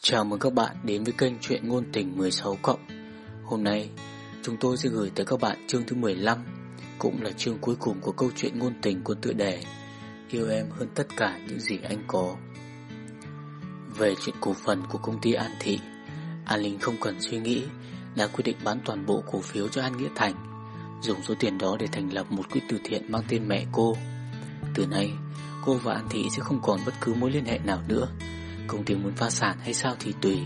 Chào mừng các bạn đến với kênh chuyện ngôn tình 16 cộng. Hôm nay chúng tôi sẽ gửi tới các bạn chương thứ 15, cũng là chương cuối cùng của câu chuyện ngôn tình của tựa đề Yêu em hơn tất cả những gì anh có. Về chuyện cổ phần của công ty An Thị, An Linh không cần suy nghĩ, đã quyết định bán toàn bộ cổ phiếu cho An Nghĩa Thành, dùng số tiền đó để thành lập một quỹ từ thiện mang tên mẹ cô. Từ nay, cô và An Thị sẽ không còn bất cứ mối liên hệ nào nữa. Công ty muốn phá sản hay sao thì tùy.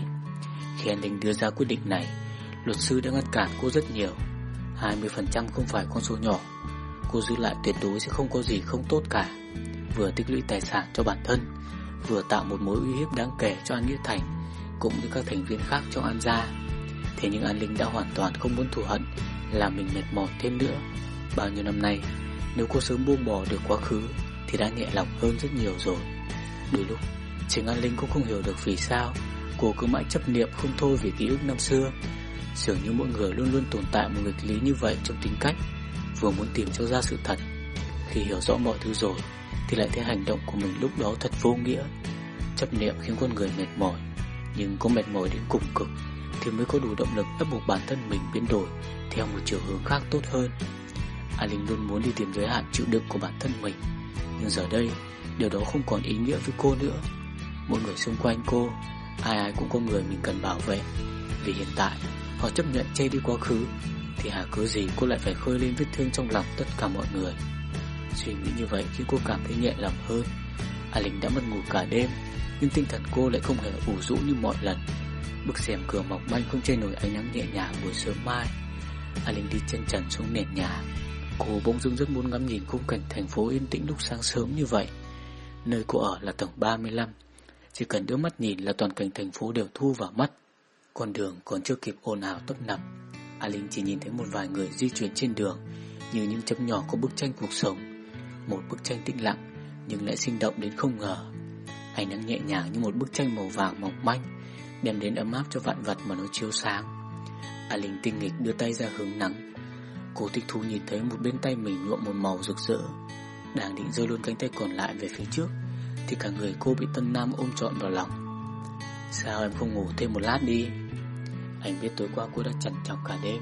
Khi An Linh đưa ra quyết định này, luật sư đã ngăn cản cô rất nhiều. 20% không phải con số nhỏ. Cô giữ lại tuyệt đối sẽ không có gì không tốt cả. Vừa tích lũy tài sản cho bản thân, vừa tạo một mối uy hiếp đáng kể cho An Nghĩa Thành, cũng như các thành viên khác trong An gia. Thế nhưng An Linh đã hoàn toàn không muốn thù hận, làm mình mệt mỏi thêm nữa. Bao nhiêu năm nay, nếu cô sớm buông bỏ được quá khứ, thì đã nhẹ lòng hơn rất nhiều rồi. Đôi lúc, Trình An Linh cũng không hiểu được vì sao cô cứ mãi chấp niệm không thôi về ký ức năm xưa. Dường như mỗi người luôn luôn tồn tại một nghịch lý như vậy trong tính cách, vừa muốn tìm cho ra sự thật. Khi hiểu rõ mọi thứ rồi, thì lại thấy hành động của mình lúc đó thật vô nghĩa. Chấp niệm khiến con người mệt mỏi, nhưng có mệt mỏi đến cùng cực thì mới có đủ động lực ép buộc bản thân mình biến đổi theo một chiều hướng khác tốt hơn. A Linh luôn muốn đi tìm giới hạn chịu đựng của bản thân mình, nhưng giờ đây điều đó không còn ý nghĩa với cô nữa. Mọi người xung quanh cô, ai ai cũng có người mình cần bảo vệ. Vì hiện tại họ chấp nhận chê đi quá khứ, thì hà cứ gì cô lại phải khơi lên vết thương trong lòng tất cả mọi người. Suy nghĩ như vậy khiến cô cảm thấy nhẹ lòng hơn. A Linh đã mất ngủ cả đêm, nhưng tinh thần cô lại không hề ủ rũ như mọi lần. Bức rèm cửa mỏng manh không che nổi ánh nắng nhẹ nhàng buổi sớm mai. A Linh đi chân trần xuống nền nhà. Cô bỗng dưng rất muốn ngắm nhìn khung cảnh thành phố yên tĩnh lúc sáng sớm như vậy. Nơi cô ở là tầng 35. Chỉ cần đưa mắt nhìn là toàn cảnh thành phố đều thu vào mắt. Con đường còn chưa kịp ồn ào tấp nập. A Linh chỉ nhìn thấy một vài người di chuyển trên đường, như những chấm nhỏ của bức tranh cuộc sống. Một bức tranh tĩnh lặng, nhưng lại sinh động đến không ngờ. Ánh nắng nhẹ nhàng như một bức tranh màu vàng mỏng manh, đem đến ấm áp cho vạn vật mà nó chiếu sáng. A Linh tinh nghịch đưa tay ra hướng nắng. Cô thích thú nhìn thấy một bên tay mình nhuộm một màu rực rỡ. Đang định rơi luôn cánh tay còn lại về phía trước thì cả người cô bị Tân Nam ôm trọn vào lòng. Sao em không ngủ thêm một lát đi? Anh biết tối qua cô đã chằn chọc cả đêm.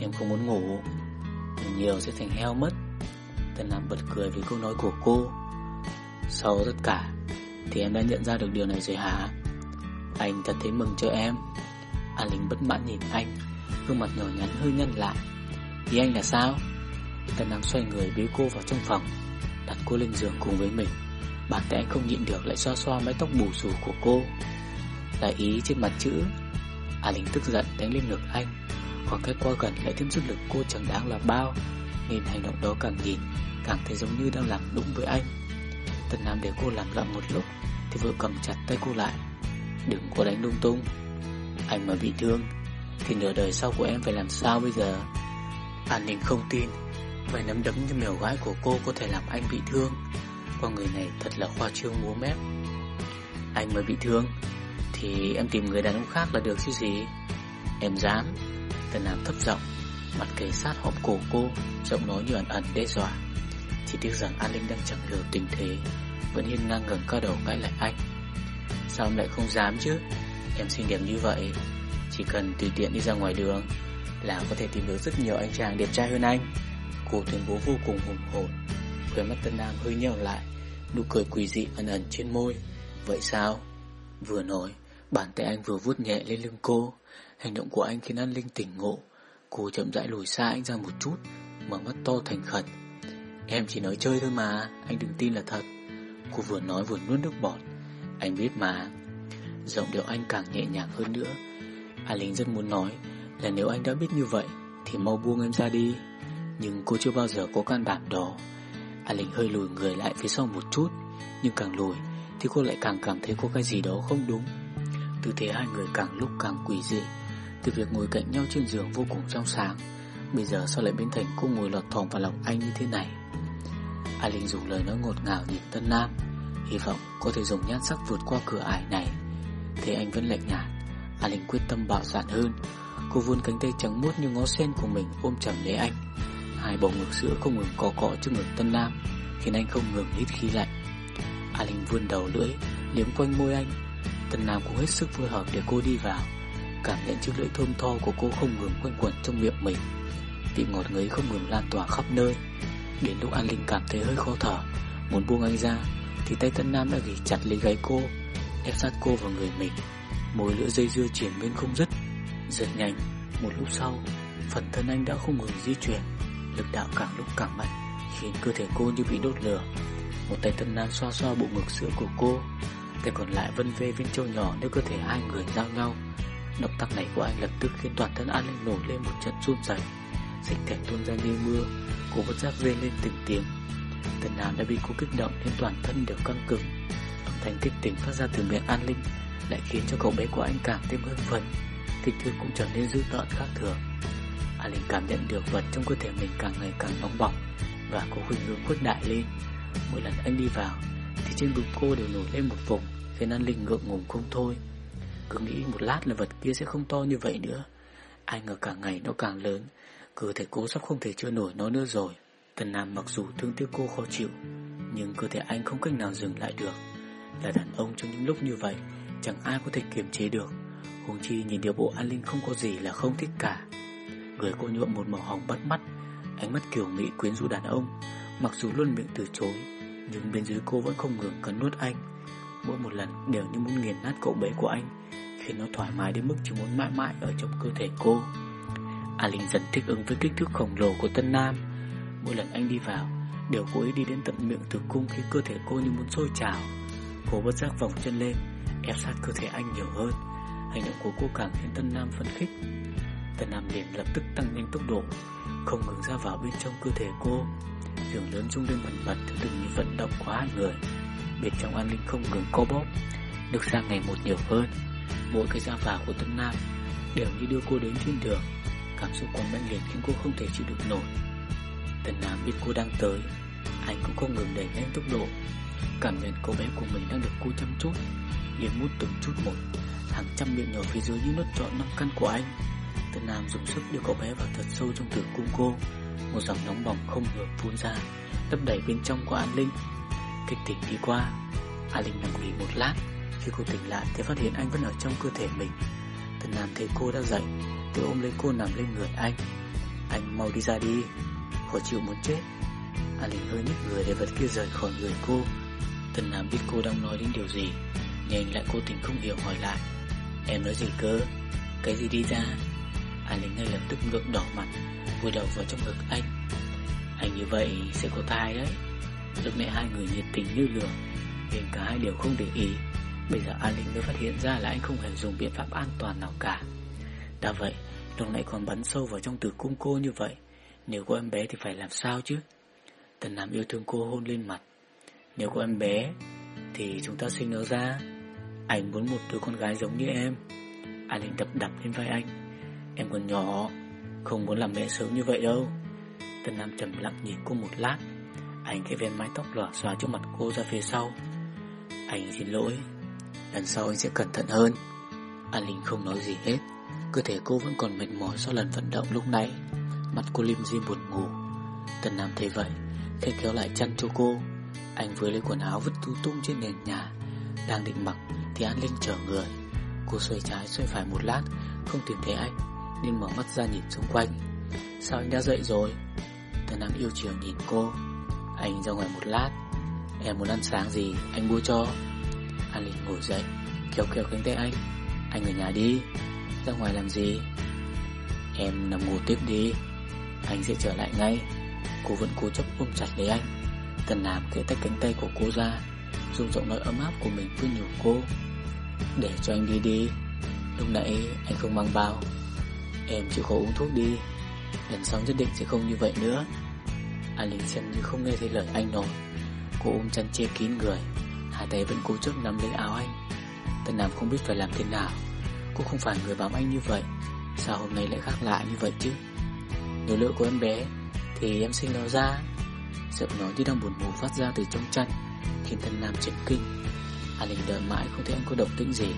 Em không muốn ngủ, ngủ nhiều sẽ thành heo mất. Tân Nam bật cười vì câu nói của cô. Sau tất cả thì em đã nhận ra được điều này rồi hả? Anh thật thấy mừng cho em A Linh bất mãn nhìn anh, Gương mặt nhỏ nhắn hơi nhăn lại. Ý anh là sao? Tân Nam xoay người bế cô vào trong phòng, Đặt cô lên giường cùng với mình. Bàn tay anh không nhịn được lại xoa xoa mái tóc bù xù của cô. Là ý trên mặt chữ. A Linh tức giận đánh lên ngực anh. Khoảng cách qua gần lại thêm sức lực cô chẳng đáng là bao, Nên hành động đó càng nhìn, Càng thấy giống như đang làm đúng với anh. Tân Nam để cô làm loạn một lúc, Thì vừa cầm chặt tay cô lại. Đừng có đánh lung tung. Anh mà bị thương, Thì nửa đời sau của em phải làm sao bây giờ? An ninh không tin Vài nắm đấm như mèo gái của cô Có thể làm anh bị thương. Con người này thật là khoa trương múa mép. Anh mới bị thương, Thì em tìm người đàn ông khác là được chứ gì? Em dám Tần Nam thấp giọng, Mặt kề sát hõm cổ cô, Giọng nói như ẩn ẩn đe dọa. Chỉ tiếc rằng An Linh đang chẳng hiểu tình thế, Vẫn hiên ngang ngẩng cao đầu cãi lại anh. Sao em lại không dám chứ? Em xinh đẹp như vậy, Chỉ cần tùy tiện đi ra ngoài đường Là có thể tìm được rất nhiều anh chàng đẹp trai hơn anh. Cô tuyên bố vô cùng hùng hồn Khóe mắt Tân Nam hơi nheo lại, Nụ cười quỷ dị ẩn ẩn trên môi. Vậy sao? Vừa nói, Bàn tay anh vừa vuốt nhẹ lên lưng cô. Hành động của anh khiến An Linh tỉnh ngộ. Cô chậm rãi lùi xa anh ra một chút, Mở mắt to thành khẩn. Em chỉ nói chơi thôi mà, Anh đừng tin là thật. Cô vừa nói vừa nuốt nước bọt. Anh biết mà Giọng điệu anh càng nhẹ nhàng hơn nữa. A Linh rất muốn nói Là nếu anh đã biết như vậy Thì mau buông em ra đi, Nhưng cô chưa bao giờ có can đảm đó. A Linh hơi lùi người lại phía sau một chút, Nhưng càng lùi Thì cô lại càng cảm thấy có cái gì đó không đúng. Tư thế hai người càng lúc càng quỷ dị, Từ việc ngồi cạnh nhau trên giường vô cùng trong sáng, Bây giờ sao lại biến thành cô ngồi lọt thỏm vào lòng anh như thế này? A Linh dùng lời nói ngọt ngào nhìn Tân Nam, Hy vọng có thể dùng nhan sắc vượt qua cửa ải này. Thế anh vẫn lạnh nhạt. A Linh quyết tâm bạo dạn hơn. Cô vươn cánh tay trắng muốt như ngó sen của mình ôm chầm lấy anh. Hai bầu ngực sữa không ngừng cọ cọ trước ngực Tân Nam, Khiến anh không ngừng hít khí lạnh. A Linh vươn đầu lưỡi, Liếm quanh môi anh. Tân Nam cũng hết sức phối hợp để cô đi vào. Cảm nhận chiếc lưỡi thơm tho của cô không ngừng quanh quẩn trong miệng mình. Vị ngọt ngấy không ngừng lan tỏa khắp nơi. Đến lúc An Linh cảm thấy hơi khó thở, Muốn buông anh ra, Thì tay Tân Nam đã ghi chặt lấy gáy cô. Ép sát cô vào người mình. Mối lưỡi dây dưa triển bên không dứt. Rất nhanh, Một lúc sau, Phần thân anh đã không ngừng di chuyển, Lực đạo càng lúc càng mạnh, Khiến cơ thể cô như bị đốt lửa. Một tay thân Nam xoa xoa bộ ngực sữa của cô, Tay còn lại vân vê viên châu nhỏ Nếu cơ thể hai người giao nhau. Động tác này của anh lập tức khiến toàn thân An Linh nổi lên một trận run rẩy. Dịch thể tuôn ra như mưa, Cô bất giác rên lên từng tiếng. Tần Nam đã bị cô kích động Nên toàn thân đều căng cứng thành tích kích tỉnh phát ra từ miệng An Linh, Lại khiến cho cậu bé của anh càng thêm hưng phấn, Kích thước cũng trở nên dữ tợn khác thường. An Linh cảm nhận được vật trong cơ thể mình càng ngày càng nóng bỏng Và có khuynh hướng khuếch đại lên. Mỗi lần anh đi vào, Thì trên bụng cô đều nổi lên một vùng, Khiến An Linh ngượng ngùng không thôi. Cứ nghĩ một lát là vật kia sẽ không to như vậy nữa. Ai ngờ cả ngày nó càng lớn, Cơ thể cô sắp không thể chưa nổi nó nữa rồi. Tần Nam mặc dù thương tiếc cô khó chịu, Nhưng cơ thể anh không cách nào dừng lại được. Là đàn ông trong những lúc như vậy, Chẳng ai có thể kiềm chế được. Hùng chi nhìn điều bộ an linh không có gì là không thích cả. Người cô nhuộm một màu hồng bắt mắt, Ánh mắt kiểu mỹ quyến rũ đàn ông. Mặc dù luôn miệng từ chối, Nhưng bên dưới cô vẫn không ngừng cắn nuốt anh. Mỗi một lần đều như muốn nghiền nát cậu bé của anh, Khiến nó thoải mái đến mức chỉ muốn mãi mãi ở trong cơ thể cô. A Linh dần thích ứng với kích thước khổng lồ của Tân Nam. Mỗi lần anh đi vào, Đều cố ý đi đến tận miệng tử cung Khiến cơ thể cô như muốn sôi trào. Cô bất giác vòng chân lên, Ép sát cơ thể anh nhiều hơn. Hành động của cô càng khiến Tân Nam phấn khích. Tân Nam liền lập tức tăng nhanh tốc độ, Không ngừng ra vào bên trong cơ thể cô. Giường lớn rung lên bẩn bật Theo từng như vận động của hai người. Bên trong An Linh không ngừng co bóp, Được ra ngày một nhiều hơn. Mỗi cái ra vào của Tân Nam Đều như đưa cô đến thiên đường. Cảm xúc quá mãnh liệt khiến cô không thể chịu được nổi. Tần Nam biết cô đang tới, Anh cũng không ngừng đẩy nhanh tốc độ. Cảm nhận cô bé của mình đang được cô chăm chút. Liếm mút từng chút một. Hàng trăm miệng nhỏ phía dưới như nốt trọn năm căn của anh. Tần Nam dùng sức đưa cậu bé vào thật sâu trong tử cung cô. Một dòng nóng bỏng không ngừng phun ra Lấp đẩy bên trong của An Linh. Kịch tỉnh đi qua, An Linh nằm nghỉ một lát. Khi cô tỉnh lại thì phát hiện anh vẫn ở trong cơ thể mình. Tần Nam thấy cô đã dậy tự ôm lấy cô nằm lên người anh. Anh mau đi ra đi Khó chịu muốn chết. An Linh hơi nhích người để vật kia rời khỏi người cô. Tần Nam biết cô đang nói đến điều gì Nhưng lại cố tình không hiểu hỏi lại. Em nói gì cơ? Cái gì đi ra? Anh Linh ngay lập tức ngượng đỏ mặt, Vùi đầu vào trong ngực anh. Anh như vậy sẽ có thai đấy. Lúc nãy hai người nhiệt tình như lửa Nhưng cả hai đều không để ý. Bây giờ An Linh mới phát hiện ra là anh không hề dùng biện pháp an toàn nào cả. Đã vậy, Lúc nãy còn bắn sâu vào trong tử cung cô như vậy, Nếu có em bé thì phải làm sao chứ? Tần Nam yêu thương cô hôn lên mặt nếu có em bé, Thì chúng ta sinh nó ra, Anh muốn một đứa con gái giống như em. An định đập đập lên vai anh. Em còn nhỏ, Không muốn làm mẹ sớm như vậy đâu. Tần Nam trầm lặng nhìn cô một lát. Anh cái ven mái tóc lòa xòa trước mặt cô ra phía sau. Anh xin lỗi, Lần sau anh sẽ cẩn thận hơn. An Linh không nói gì hết. Cơ thể cô vẫn còn mệt mỏi sau lần vận động lúc nãy. Mặt cô lim di buồn ngủ. Tần Nam thấy vậy, Khẽ kéo lại chăn cho cô. Anh vừa lấy quần áo vứt tu tung trên nền nhà, Đang định mặc thì An Linh chờ người. Cô xoay trái xoay phải một lát, Không tìm thấy anh Nên mở mắt ra nhìn xung quanh. Sao anh đã dậy rồi? Tần Nam yêu chiều nhìn cô. Anh ra ngoài một lát, Em muốn ăn sáng gì anh mua cho. An Linh ngồi dậy, Kéo kéo cánh tay anh. Anh ở nhà đi, Ra ngoài làm gì? Em nằm ngủ tiếp đi, Anh sẽ trở lại ngay. Cô vẫn cố chấp ôm chặt lấy anh. Tần Nam kể tách cánh tay của cô ra, Dùng giọng nói ấm áp của mình khuyên nhủ cô, Để cho anh đi đi, Lúc nãy anh không mang bao, Em chịu khó uống thuốc đi, Lần sau nhất định sẽ không như vậy nữa. An Linh xem như không nghe thấy lời anh nói, Cô ôm chăn che kín người, Hai tay vẫn cố chấp nắm lấy áo anh. Tần Nam không biết phải làm thế nào, Cô không phải người bám anh như vậy, Sao hôm nay lại khác lạ như vậy chứ? Nếu lựa của em bé Thì em sinh nó ra. Giọng nói như đang buồn ngủ phát ra từ trong chăn, Khiến thân Nam chấn kinh. An Linh đợi mãi không thấy anh có động tĩnh gì.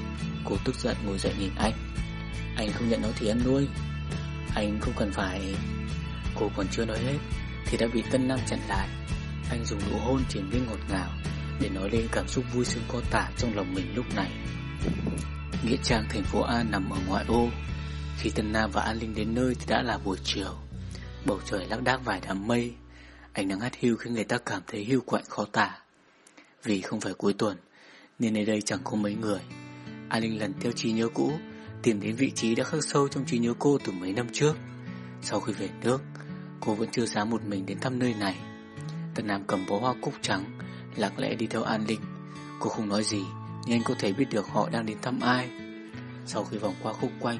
Cô tức giận ngồi dậy nhìn anh. Anh không nhận nó thì em nuôi. Anh không cần phải. Cô còn chưa nói hết, Thì đã bị Tân Nam chặn lại. Anh dùng nụ hôn triển miên ngọt ngào Để nói lên cảm xúc vui sướng co tả trong lòng mình lúc này. Nghĩa trang thành phố A nằm ở ngoại ô. Khi Tân Nam và An Linh đến nơi thì đã là buổi chiều. Bầu trời lác đác vài đám mây. Ánh nắng hắt hiu khiến người ta cảm thấy hiu quạnh khó tả. Vì không phải cuối tuần, Nên nơi đây chẳng có mấy người. A Linh lần theo trí nhớ cũ, Tìm đến vị trí đã khắc sâu trong trí nhớ cô từ mấy năm trước. Sau khi về nước, Cô vẫn chưa dám một mình đến thăm nơi này. Tần Nam cầm bó hoa cúc trắng, Lặng lẽ đi theo An Linh Cô không nói gì, Nhưng anh có thể biết được họ đang đến thăm ai. Sau khi vòng qua khúc quanh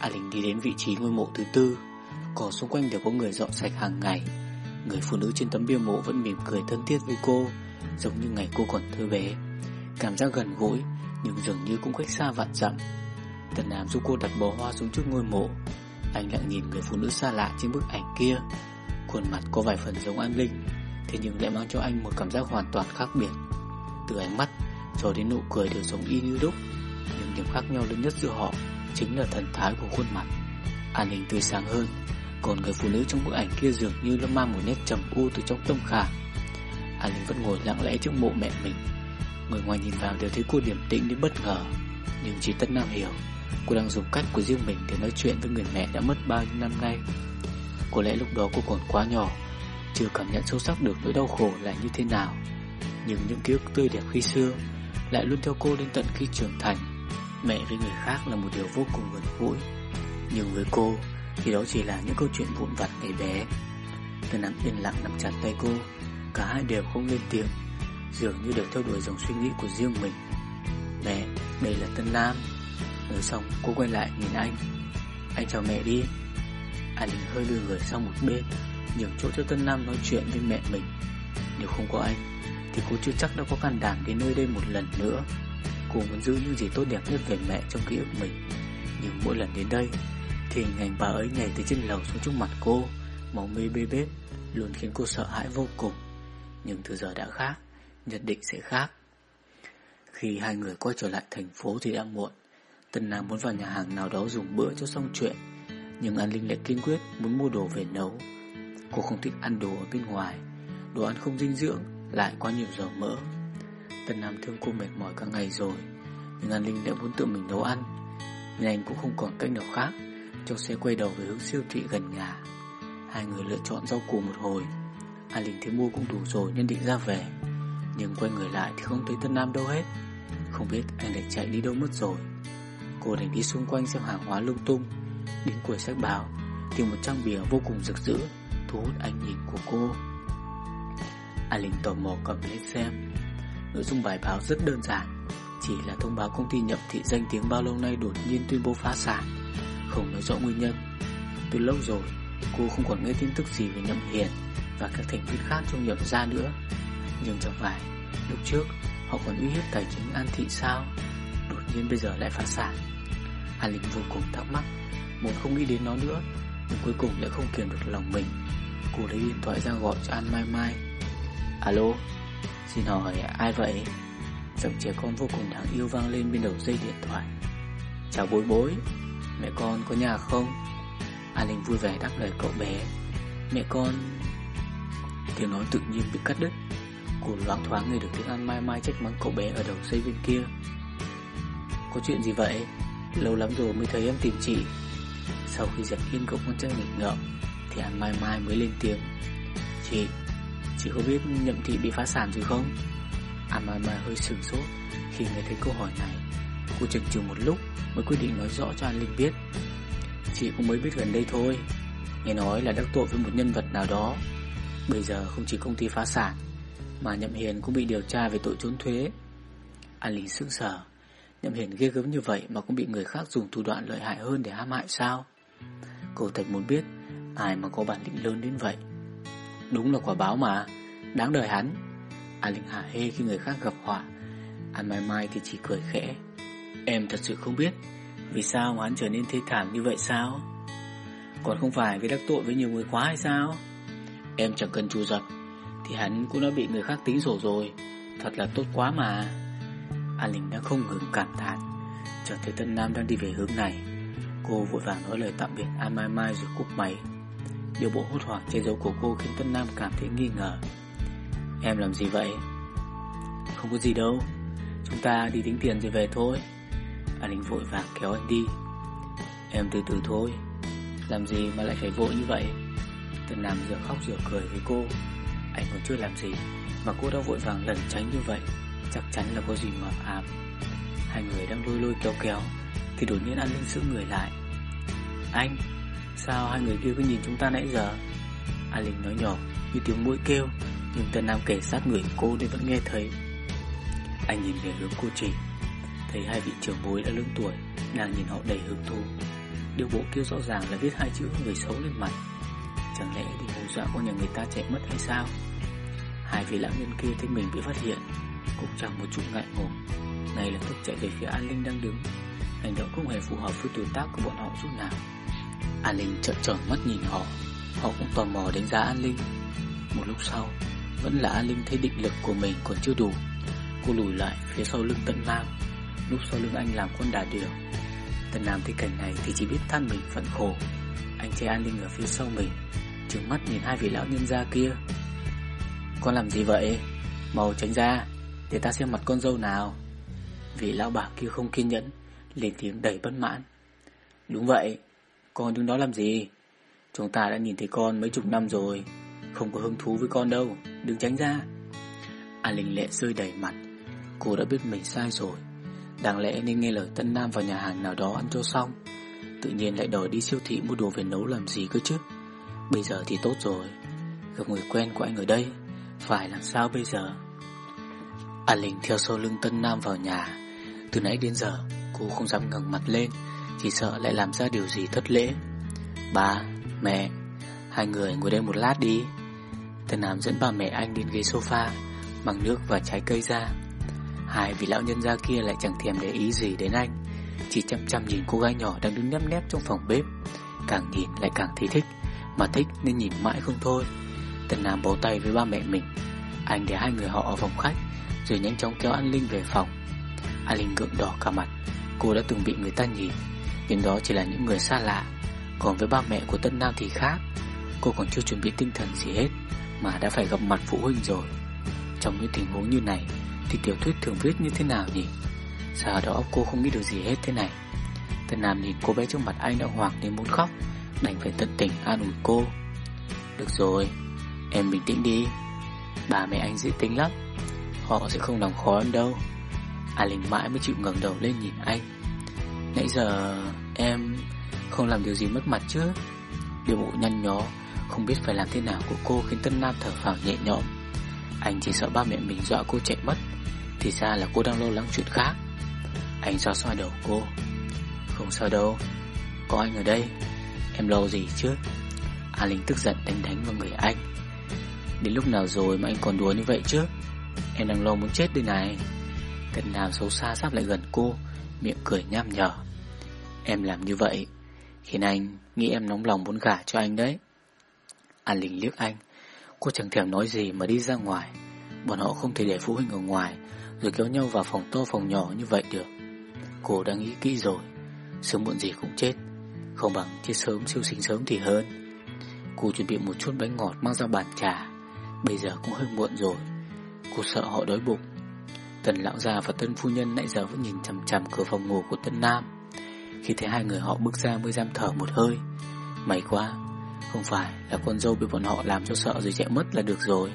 An Linh đi đến vị trí ngôi mộ thứ tư. Cỏ xung quanh đều có người dọn sạch hàng ngày. Người phụ nữ trên tấm bia mộ vẫn mỉm cười thân thiết với cô, Giống như ngày cô còn thơ bé. Cảm giác gần gũi, Nhưng dường như cũng cách xa vạn dặm. Tần Nam giúp cô đặt bó hoa xuống trước ngôi mộ. Anh lặng nhìn người phụ nữ xa lạ trên bức ảnh kia. Khuôn mặt có vài phần giống An Linh, Thế nhưng lại mang cho anh một cảm giác hoàn toàn khác biệt. Từ ánh mắt cho đến nụ cười đều giống y như đúc, Nhưng điểm khác nhau lớn nhất giữa họ Chính là thần thái của khuôn mặt. An Linh tươi sáng hơn. Còn người phụ nữ trong bức ảnh kia dường như nó mang một nét trầm u từ trong tâm khảm. An Linh vẫn ngồi lặng lẽ trước mộ mẹ mình. Người ngoài nhìn vào đều thấy cô điềm tĩnh đến bất ngờ. Nhưng chỉ Tân Nam hiểu, Cô đang dùng cách của riêng mình để nói chuyện với người mẹ đã mất bao nhiêu năm nay. Có lẽ lúc đó cô còn quá nhỏ, Chưa cảm nhận sâu sắc được nỗi đau khổ là như thế nào. Nhưng những ký ức tươi đẹp khi xưa Lại luôn theo cô đến tận khi trưởng thành. Mẹ với người khác là một điều vô cùng gần gũi. Nhưng với cô thì đó chỉ là những câu chuyện vụn vặt ngày bé. Tân nắm yên lặng nắm chặt tay cô Cả hai đều không lên tiếng Dường như đều theo đuổi dòng suy nghĩ của riêng mình. Mẹ, đây là Tân Lam. Nói xong cô quay lại nhìn anh. Anh chào mẹ đi. Anh Linh hơi đưa người sang một bên Nhường chỗ cho Tân Nam nói chuyện với mẹ mình. Nếu không có anh Thì cô chưa chắc đã có can đảm đến nơi đây một lần nữa. Cô muốn giữ những gì tốt đẹp nhất về mẹ trong ký ức mình. Nhưng mỗi lần đến đây thì hình ảnh bà ấy nhảy từ trên lầu xuống trước mặt cô, Máu mê bê bết, Luôn khiến cô sợ hãi vô cùng. Nhưng từ giờ đã khác, Nhất định sẽ khác. Khi hai người quay trở lại thành phố thì đã muộn. Tân Nam muốn vào nhà hàng nào đó dùng bữa cho xong chuyện, Nhưng An Linh lại kiên quyết muốn mua đồ về nấu. Cô không thích ăn đồ ở bên ngoài, Đồ ăn không dinh dưỡng, Lại quá nhiều dầu mỡ. Tân Nam thương cô mệt mỏi cả ngày rồi, Nhưng An Linh lại muốn tự mình nấu ăn, Nên anh cũng không còn cách nào khác. Cho xe quay đầu về hướng siêu thị gần nhà. Hai người lựa chọn rau củ một hồi. An Linh thấy mua cũng đủ rồi nên định ra về. Nhưng quay người lại thì không thấy Tân Nam đâu hết. Không biết anh lại chạy đi đâu mất rồi. Cô đành đi xung quanh xem hàng hóa lung tung. Đến quầy sách báo Tìm một trang bìa vô cùng rực rỡ, Thu hút ánh nhìn của cô. A Linh tò mò cầm lên xem. Nội dung bài báo rất đơn giản, Chỉ là thông báo công ty nhậm thị danh tiếng bao lâu nay đột nhiên tuyên bố phá sản. Không nói rõ nguyên nhân. Từ lâu rồi, Cô không còn nghe tin tức gì về nhậm hiền Và các thành viên khác trong nhậm gia nữa. Nhưng chẳng phải Lúc trước họ còn uy hiếp tài chính An Thị sao? Đột nhiên bây giờ lại phá sản An Linh vô cùng thắc mắc Muốn không nghĩ đến nó nữa, Nhưng cuối cùng lại không kiềm được lòng mình. Cô lấy điện thoại ra gọi cho An Mai Mai. Alo, Xin hỏi ai vậy? Giọng trẻ con vô cùng đáng yêu vang lên bên đầu dây điện thoại. Chào bối bối. Mẹ con có nhà không? An Linh vui vẻ đáp lời cậu bé. Mẹ con, Tiếng nói tự nhiên bị cắt đứt. Cô loáng thoáng nghe được tiếng An Mai Mai trách mắng cậu bé ở đầu dây bên kia. Có chuyện gì vậy? Lâu lắm rồi mới thấy em tìm chị. Sau khi dẹp yên cậu con trai nghịch ngợm, Thì An Mai Mai mới lên tiếng. Chị Chị có biết nhậm thị bị phá sản rồi không? An Mai Mai hơi sửng sốt Khi nghe thấy câu hỏi này. Cô chần chừ một lúc Mới quyết định nói rõ cho An Linh biết. Chị cũng mới biết gần đây thôi. Nghe nói là đắc tội với một nhân vật nào đó. Bây giờ không chỉ công ty phá sản, Mà Nhậm Hiền cũng bị điều tra về tội trốn thuế. An Linh sững sờ. Nhậm Hiền ghê gớm như vậy Mà cũng bị người khác dùng thủ đoạn lợi hại hơn để hãm hại sao? Cô thật muốn biết Ai mà có bản lĩnh lớn đến vậy. Đúng là quả báo mà. Đáng đời hắn. An Linh hả hê khi người khác gặp họa. An Mai Mai thì chỉ cười khẽ. Em thật sự không biết Vì sao mà hắn trở nên thê thảm như vậy sao? Còn không phải vì đắc tội với nhiều người quá hay sao? Em chẳng cần trù dập Thì hắn cũng đã bị người khác tính sổ rồi. Thật là tốt quá mà. An Linh đã không ngừng cảm thán Chợt thấy Tân Nam đang đi về hướng này. Cô vội vàng nói lời tạm biệt An Mai Mai rồi cúp máy. Điều bộ hốt hoảng che giấu của cô khiến Tân Nam cảm thấy nghi ngờ. Em làm gì vậy? Không có gì đâu. Chúng ta đi tính tiền rồi về thôi. Anh Linh vội vàng kéo anh đi. Em từ từ thôi. Làm gì mà lại phải vội như vậy? Tần Nam vừa khóc vừa cười với cô. Anh còn chưa làm gì Mà cô đã vội vàng lẩn tránh như vậy. Chắc chắn là có gì mờ ám. Hai người đang lôi lôi kéo kéo Thì đột nhiên An Linh giữ người lại. Anh, Sao hai người kia cứ nhìn chúng ta nãy giờ? An Linh nói nhỏ như tiếng mũi kêu, Nhưng Tân Nam kể sát người cô nên vẫn nghe thấy. Anh nhìn về hướng cô chỉ. Thấy hai vị trưởng bối đã lớn tuổi, Đang nhìn họ đầy hứng thú. Điều bộ kia rõ ràng là viết hai chữ người xấu lên mặt. Chẳng lẽ đi hù dọa con nhà người ta chạy mất hay sao? Hai vị lão nhân kia thấy mình bị phát hiện, Cũng chẳng một chút ngại ngùng. Ngay lập tức chạy về phía An Linh đang đứng. Hành động không hề phù hợp với tuổi tác của bọn họ chút nào. An Linh trợn tròn mắt nhìn họ. Họ cũng tò mò đánh giá An Linh. Một lúc sau, Vẫn là An Linh thấy định lực của mình còn chưa đủ. Cô lùi lại phía sau lưng Tận Nam Lúc sau lưng anh làm con đà điều. Tần Nam thấy cảnh này thì chỉ biết than mình phận khổ. Anh thấy An Linh ở phía sau mình, Trừng mắt nhìn hai vị lão nhân gia kia. Con làm gì vậy? Mau tránh ra, Để ta xem mặt con dâu nào. Vị lão bà kia không kiên nhẫn, Lên tiếng đầy bất mãn. Đúng vậy, Con đứng đó làm gì? Chúng ta đã nhìn thấy con mấy chục năm rồi, Không có hứng thú với con đâu, Đừng tránh ra. An Linh lệ rơi đầy mặt, Cô đã biết mình sai rồi. Đáng lẽ nên nghe lời Tân Nam vào nhà hàng nào đó ăn cho xong. Tự nhiên lại đòi đi siêu thị mua đồ về nấu làm gì cơ chứ? Bây giờ thì tốt rồi. Gặp người quen của anh ở đây. Phải làm sao bây giờ? An Linh theo sau lưng Tân Nam vào nhà. Từ nãy đến giờ Cô không dám ngẩng mặt lên Chỉ sợ lại làm ra điều gì thất lễ. Ba, mẹ Hai người ngồi đây một lát đi. Tân Nam dẫn ba mẹ anh đến ghế sofa Mang nước và trái cây ra. Hai vị lão nhân gia kia lại chẳng thèm để ý gì đến anh. Chỉ chăm chăm nhìn cô gái nhỏ đang đứng nhấp nép trong phòng bếp. Càng nhìn lại càng thấy thích, Mà thích nên nhìn mãi không thôi. Tần Nam bố tay với ba mẹ mình. Anh để hai người họ ở phòng khách, Rồi nhanh chóng kéo An Linh về phòng. An Linh gượng đỏ cả mặt. Cô đã từng bị người ta nhìn, Nhưng đó chỉ là những người xa lạ. Còn với ba mẹ của Tân Nam thì khác. Cô còn chưa chuẩn bị tinh thần gì hết, Mà đã phải gặp mặt phụ huynh rồi. Trong những tình huống như này thì tiểu thuyết thường viết như thế nào nhỉ? Sao đó cô không nghĩ được gì hết thế này. Tân Nam nhìn cô bé trước mặt anh đã hoảng đến muốn khóc, Đành phải tận tình an ủi cô. Được rồi, Em bình tĩnh đi. Bà mẹ anh dễ tính lắm, Họ sẽ không làm khó em đâu. A Linh mãi mới chịu ngẩng đầu lên nhìn anh. Nãy giờ em không làm điều gì mất mặt chứ? Điều bộ nhăn nhó, Không biết phải làm thế nào của cô khiến Tân Nam thở phào nhẹ nhõm. Anh chỉ sợ ba mẹ mình dọa cô chạy mất thì ra là cô đang lo lắng chuyện khác. Anh xoa xoa đầu cô. Không sao đâu. Có anh ở đây. Em lo gì chứ? A Linh tức giận đánh đánh vào người anh. Đến lúc nào rồi mà anh còn đùa như vậy chứ? Em đang lo muốn chết đây này. Tần nào xấu xa sắp lại gần cô. Miệng cười nham nhở. Em làm như vậy Khiến anh nghĩ em nóng lòng muốn gả cho anh đấy. An Linh liếc anh. Cô chẳng thèm nói gì mà đi ra ngoài. Bọn họ không thể để phụ huynh ở ngoài rồi kéo nhau vào phòng to phòng nhỏ như vậy được. Cô đã nghĩ kỹ rồi. Sớm muộn gì cũng chết. Không bằng chết sớm siêu sinh sớm thì hơn. Cô chuẩn bị một chút bánh ngọt mang ra bàn trà. Bây giờ cũng hơi muộn rồi. Cô sợ họ đói bụng. Tần lão già và tân phu nhân nãy giờ vẫn nhìn chằm chằm cửa phòng ngủ của tân nam. Khi thấy hai người họ bước ra mới giam thở một hơi. May quá. Không phải là con dâu bị bọn họ làm cho sợ rồi chạy mất là được rồi.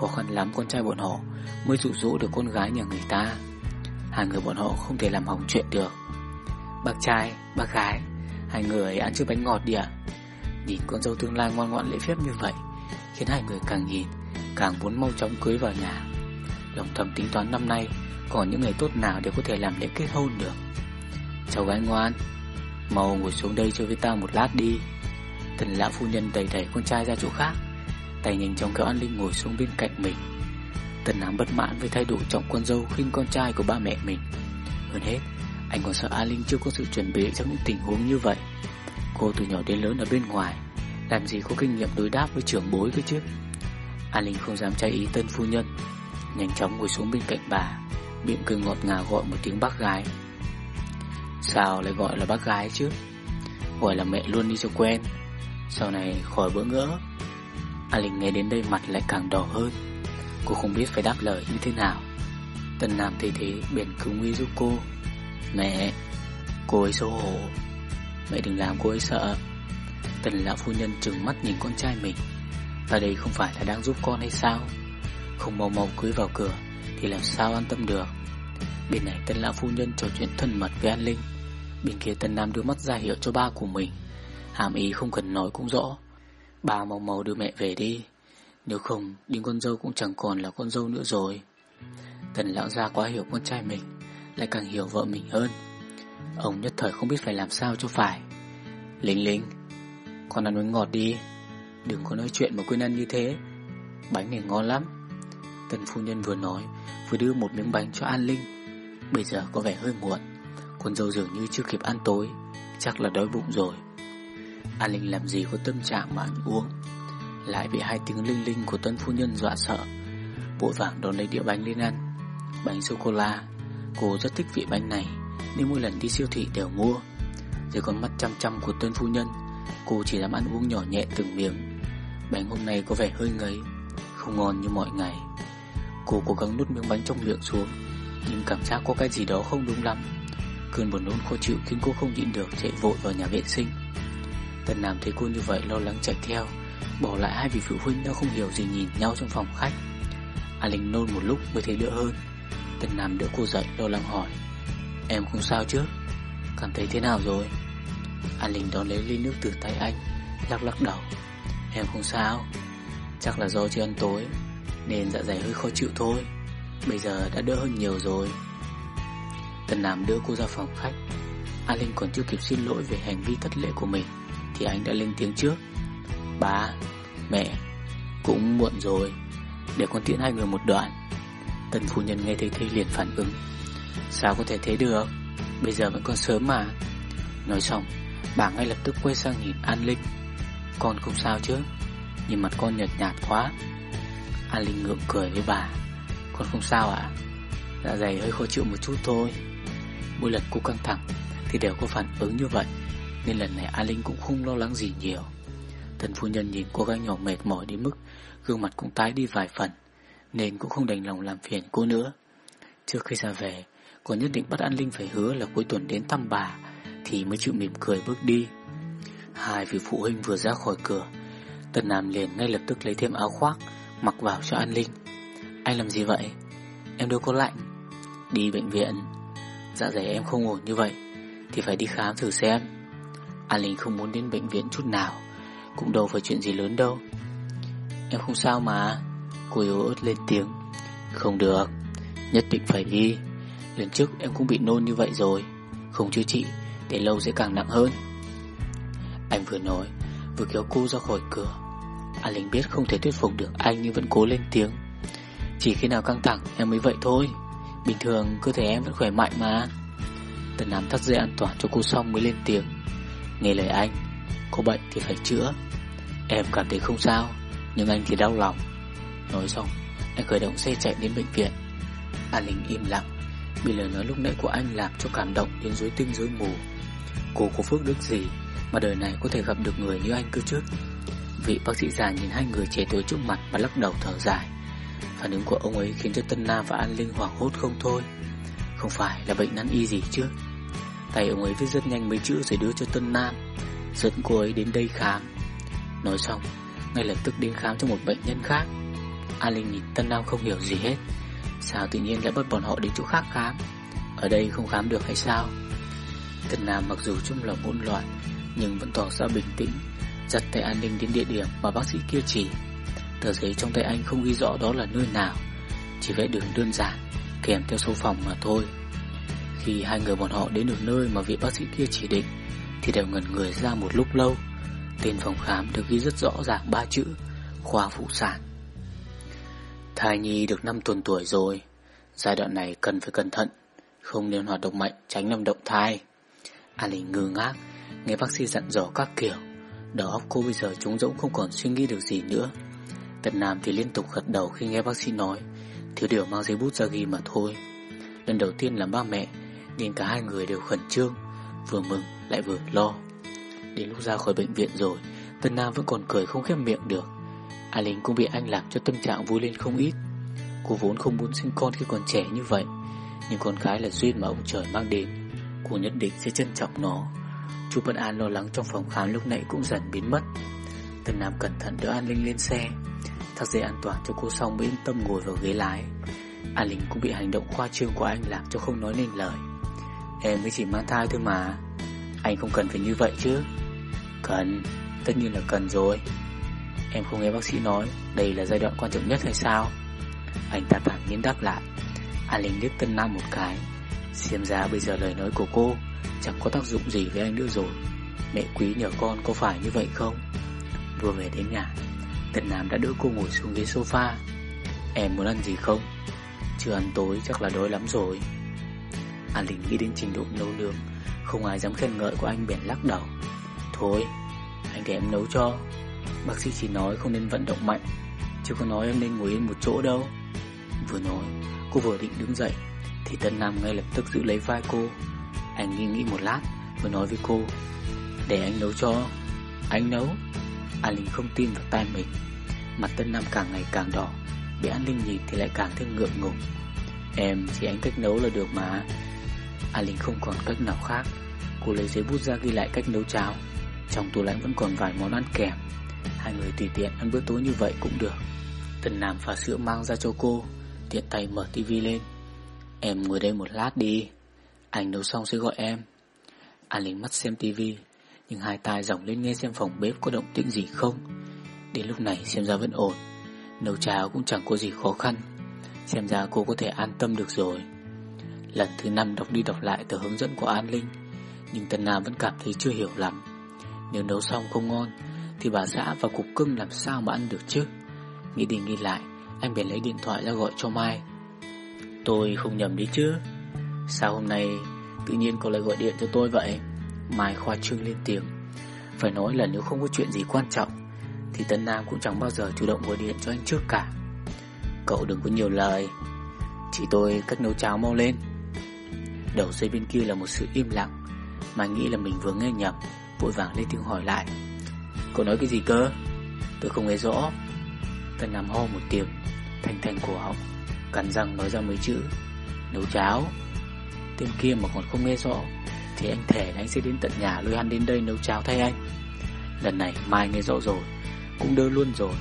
Khó khăn lắm con trai bọn họ Mới dụ dỗ được con gái nhà người ta. Hai người bọn họ không thể làm hỏng chuyện được. Bác trai, bác gái Hai người ăn chút bánh ngọt đi ạ. Nhìn con dâu tương lai ngoan ngoãn lễ phép như vậy Khiến hai người càng nhìn Càng muốn mau chóng cưới vào nhà. Lòng thầm tính toán năm nay Còn những ngày tốt nào để có thể làm lễ kết hôn được. Cháu gái ngoan Mau ngồi xuống đây chơi với ta một lát đi. Tần lão phu nhân đẩy đẩy con trai ra chỗ khác. Tay nhanh chóng kéo An Linh ngồi xuống bên cạnh mình. Tần Nam bất mãn với thái độ trọng con dâu khinh con trai của ba mẹ mình. Hơn hết, Anh còn sợ An Linh chưa có sự chuẩn bị trong những tình huống như vậy. Cô từ nhỏ đến lớn ở bên ngoài, Làm gì có kinh nghiệm đối đáp với trưởng bối cơ chứ? An Linh không dám trái ý tân phu nhân, Nhanh chóng ngồi xuống bên cạnh bà, Miệng cười ngọt ngào gọi một tiếng bác gái. Sao lại gọi là bác gái chứ? Gọi là mẹ luôn đi cho quen. Sau này khỏi bỡ ngỡ A Linh nghe đến đây mặt lại càng đỏ hơn. Cô không biết phải đáp lời như thế nào. Tần Nam thấy thế biển cứu nguy giúp cô. Mẹ, Cô ấy xấu hổ. Mẹ đừng làm cô ấy sợ. Tần lão phu nhân trừng mắt nhìn con trai mình. Và đây không phải là đang giúp con hay sao? Không mau mau cưới vào cửa Thì làm sao an tâm được? Bên này tân lão phu nhân trò chuyện thân mật với An Linh. Bên kia tân nam đưa mắt ra hiệu cho ba của mình. Hàm ý không cần nói cũng rõ bà mau mau đưa mẹ về đi. Nếu không Đinh con dâu cũng chẳng còn là con dâu nữa rồi. Tần lão gia quá hiểu con trai mình, Lại càng hiểu vợ mình hơn. Ông nhất thời không biết phải làm sao cho phải. Linh Linh Con ăn bánh ngọt đi. Đừng có nói chuyện mà quên ăn như thế. Bánh này ngon lắm. Tần phu nhân vừa nói, Vừa đưa một miếng bánh cho An Linh. Bây giờ có vẻ hơi muộn. Con dâu dường như chưa kịp ăn tối. Chắc là đói bụng rồi. An Linh làm gì có tâm trạng mà ăn uống? Lại bị hai tiếng linh linh của tân phu nhân dọa sợ. Vội vàng đón lấy đĩa bánh lên ăn. Bánh sô-cô-la. Cô rất thích vị bánh này, Nên mỗi lần đi siêu thị đều mua. Dưới con mắt chăm chăm của tân phu nhân, Cô chỉ dám ăn uống nhỏ nhẹ từng miếng. Bánh hôm nay có vẻ hơi ngấy, Không ngon như mọi ngày. Cô cố gắng nuốt miếng bánh trong miệng xuống, Nhưng cảm giác có cái gì đó không đúng lắm. Cơn buồn nôn khó chịu khiến cô không nhịn được chạy vội vào nhà vệ sinh. Tần Nam thấy cô như vậy lo lắng chạy theo, Bỏ lại hai vị phụ huynh đã không hiểu gì nhìn nhau trong phòng khách. A Linh nôn một lúc mới thấy đỡ hơn. Tần Nam đỡ cô dậy lo lắng hỏi, Em không sao chứ? Cảm thấy thế nào rồi? An Linh đón lấy ly nước từ tay anh, Lắc lắc đầu, Em không sao. Chắc là do chưa ăn tối, Nên dạ dày hơi khó chịu thôi. Bây giờ đã đỡ hơn nhiều rồi. Tần Nam đưa cô ra phòng khách. An Linh còn chưa kịp xin lỗi về hành vi thất lễ của mình. Thì anh đã lên tiếng trước. Ba, mẹ Cũng muộn rồi. Để con tiễn hai người một đoạn. Tần phu nhân nghe thấy thế liền phản ứng. Sao có thể thế được? Bây giờ vẫn còn sớm mà. Nói xong Bà ngay lập tức quay sang nhìn An Linh. Con không sao chứ? Nhưng mặt con nhợt nhạt quá. An Linh ngượng cười với bà. Con không sao ạ. À? Dạ dày hơi khó chịu một chút thôi. Mỗi lần cô căng thẳng Thì đều có phản ứng như vậy. Nên lần này An Linh cũng không lo lắng gì nhiều. Thần phu nhân nhìn cô gái nhỏ mệt mỏi đến mức Gương mặt cũng tái đi vài phần, Nên cũng không đành lòng làm phiền cô nữa. Trước khi ra về, Cô nhất định bắt An Linh phải hứa là cuối tuần đến thăm bà, Thì mới chịu mỉm cười bước đi. Hai vị phụ huynh vừa ra khỏi cửa, Tần Nam liền ngay lập tức lấy thêm áo khoác, Mặc vào cho An Linh. Anh làm gì vậy? Em đâu có lạnh. Đi bệnh viện. Dạ dày em không ổn như vậy, Thì phải đi khám thử xem. An Linh không muốn đến bệnh viện chút nào, Cũng đâu phải chuyện gì lớn đâu. Em không sao mà. Cô yếu ớt lên tiếng. Không được, Nhất định phải đi. Lần trước em cũng bị nôn như vậy rồi. Không chữa trị Để lâu sẽ càng nặng hơn. Anh vừa nói, Vừa kéo cô ra khỏi cửa. A Linh biết không thể thuyết phục được anh Nhưng vẫn cố lên tiếng. Chỉ khi nào căng thẳng em mới vậy thôi. Bình thường cơ thể em vẫn khỏe mạnh mà. Tần Nam thắt dây an toàn cho cô xong mới lên tiếng. Nghe lời anh, Có bệnh thì phải chữa. Em cảm thấy không sao, Nhưng anh thì đau lòng. Nói xong, Anh khởi động xe chạy đến bệnh viện. An Linh im lặng, Bị lời nói lúc nãy của anh làm cho cảm động đến rối tinh rối mù. Cô có phước đức gì Mà đời này có thể gặp được người như anh cứ trước? Vị bác sĩ già nhìn hai người trẻ tuổi trước mặt Và lắc đầu thở dài. Phản ứng của ông ấy khiến cho Tân Nam và An Linh hoảng hốt không thôi. Không phải là bệnh nan y gì chứ? Tay ông ấy viết rất nhanh mấy chữ rồi đưa cho Tân Nam. Dẫn cô ấy đến đây khám. Nói xong, Ngay lập tức đến khám cho một bệnh nhân khác. An Linh nhìn Tân Nam không hiểu gì hết. Sao tự nhiên lại bắt bọn họ đến chỗ khác khám? Ở đây không khám được hay sao? Tân Nam mặc dù trong lòng hỗn loạn, Nhưng vẫn tỏ ra bình tĩnh, Giật tay An Linh đến địa điểm mà bác sĩ kia chỉ. Tờ giấy trong tay anh không ghi rõ đó là nơi nào, Chỉ vẽ đường đơn giản, Kèm theo số phòng mà thôi. Khi hai người bọn họ đến được nơi mà vị bác sĩ kia chỉ định, Thì đều ngẩn người ra một lúc lâu. Tên phòng khám được ghi rất rõ ràng ba chữ, Khoa phụ sản. Thai nhi được 5 tuần tuổi rồi, Giai đoạn này cần phải cẩn thận, Không nên hoạt động mạnh, tránh làm động thai. A Linh ngơ ngác, Nghe bác sĩ dặn dò các kiểu. Đầu óc cô bây giờ trống rỗng không còn suy nghĩ được gì nữa. Tần Nam thì liên tục gật đầu khi nghe bác sĩ nói Thiếu điều mang giấy bút ra ghi mà thôi. Lần đầu tiên làm ba mẹ nên cả hai người đều khẩn trương, Vừa mừng lại vừa lo. Đến lúc ra khỏi bệnh viện rồi Tần Nam vẫn còn cười không khép miệng được. A Linh cũng bị anh làm cho tâm trạng vui lên không ít. Cô vốn không muốn sinh con khi còn trẻ như vậy, Nhưng con gái là duyên mà ông trời mang đến. Cô nhất định sẽ trân trọng nó. Chú Bất An lo lắng trong phòng khám lúc nãy cũng dần biến mất. Tân Nam cẩn thận đỡ An Linh lên xe, Thắt dây an toàn cho cô xong mới yên tâm ngồi vào ghế lái. An Linh cũng bị hành động khoa trương của anh làm cho không nói nên lời. Em mới chỉ mang thai thôi mà. Anh không cần phải như vậy chứ. Cần, tất nhiên là cần rồi. Em không nghe bác sĩ nói Đây là giai đoạn quan trọng nhất hay sao? Anh ta thẳng nhiên đáp lại. An Linh liếc Tân Nam một cái. Xem ra bây giờ lời nói của cô Chẳng có tác dụng gì với anh nữa rồi. Mẹ quý nhờ con có phải như vậy không? Vừa về đến nhà Tân Nam đã đỡ cô ngồi xuống ghế sofa. Em muốn ăn gì không? Chưa ăn tối chắc là đói lắm rồi. A Linh nghĩ đến trình độ nấu nướng. Không ai dám khen ngợi của anh bèn lắc đầu. Thôi, Anh để em nấu cho. Bác sĩ chỉ nói không nên vận động mạnh. Chứ có nói em nên ngồi yên một chỗ đâu. Vừa nói, Cô vừa định đứng dậy, Thì Tân Nam ngay lập tức giữ lấy vai cô. Anh nghĩ nghĩ một lát, Vừa nói với cô, Để anh nấu cho. Anh nấu? An Linh không tin vào tai mình. Mặt Tân Nam càng ngày càng đỏ, Bị An Linh nhìn thì lại càng thêm ngượng ngùng. Em chỉ anh cách nấu là được mà. A Linh không còn cách nào khác. Cô lấy giấy bút ra ghi lại cách nấu cháo. Trong tủ lạnh vẫn còn vài món ăn kèm. Hai người tùy tiện ăn bữa tối như vậy cũng được. Tần Nam pha sữa mang ra cho cô, Tiện tay mở tivi lên. Em ngồi đây một lát đi, Anh nấu xong sẽ gọi em. An Linh mắt xem tivi, Nhưng hai tai dòng lên nghe xem phòng bếp có động tĩnh gì không. Đến lúc này xem ra vẫn ổn, Nấu cháo cũng chẳng có gì khó khăn. Xem ra cô có thể an tâm được rồi. Lần thứ năm đọc đi đọc lại tờ hướng dẫn của An Linh, Nhưng Tân Nam vẫn cảm thấy chưa hiểu lắm. Nếu nấu xong không ngon, Thì bà xã và cục cưng làm sao mà ăn được chứ? Nghĩ đi nghĩ lại, Anh bèn lấy điện thoại ra gọi cho Mai. Tôi không nhầm đi chứ. Sao hôm nay tự nhiên cậu lại gọi điện cho tôi vậy? Mai khoa trương lên tiếng. Phải nói là nếu không có chuyện gì quan trọng, Thì Tân Nam cũng chẳng bao giờ chủ động gọi điện cho anh trước cả. Cậu đừng có nhiều lời. Chỉ tôi cách nấu cháo mau lên. Đầu dây bên kia là một sự im lặng Mai nghĩ là mình vừa nghe nhầm, Vội vàng lên tiếng hỏi lại. Cậu nói cái gì cơ? Tôi không nghe rõ. Tân Nam ho một tiếng, Thanh thanh cổ họng, Cắn răng nói ra mấy chữ, Nấu cháo. Tên kia mà còn không nghe rõ, Thì anh thề anh sẽ đến tận nhà lôi hắn đến đây nấu cháo thay anh. Lần này Mai nghe rõ rồi, Cũng đơ luôn rồi.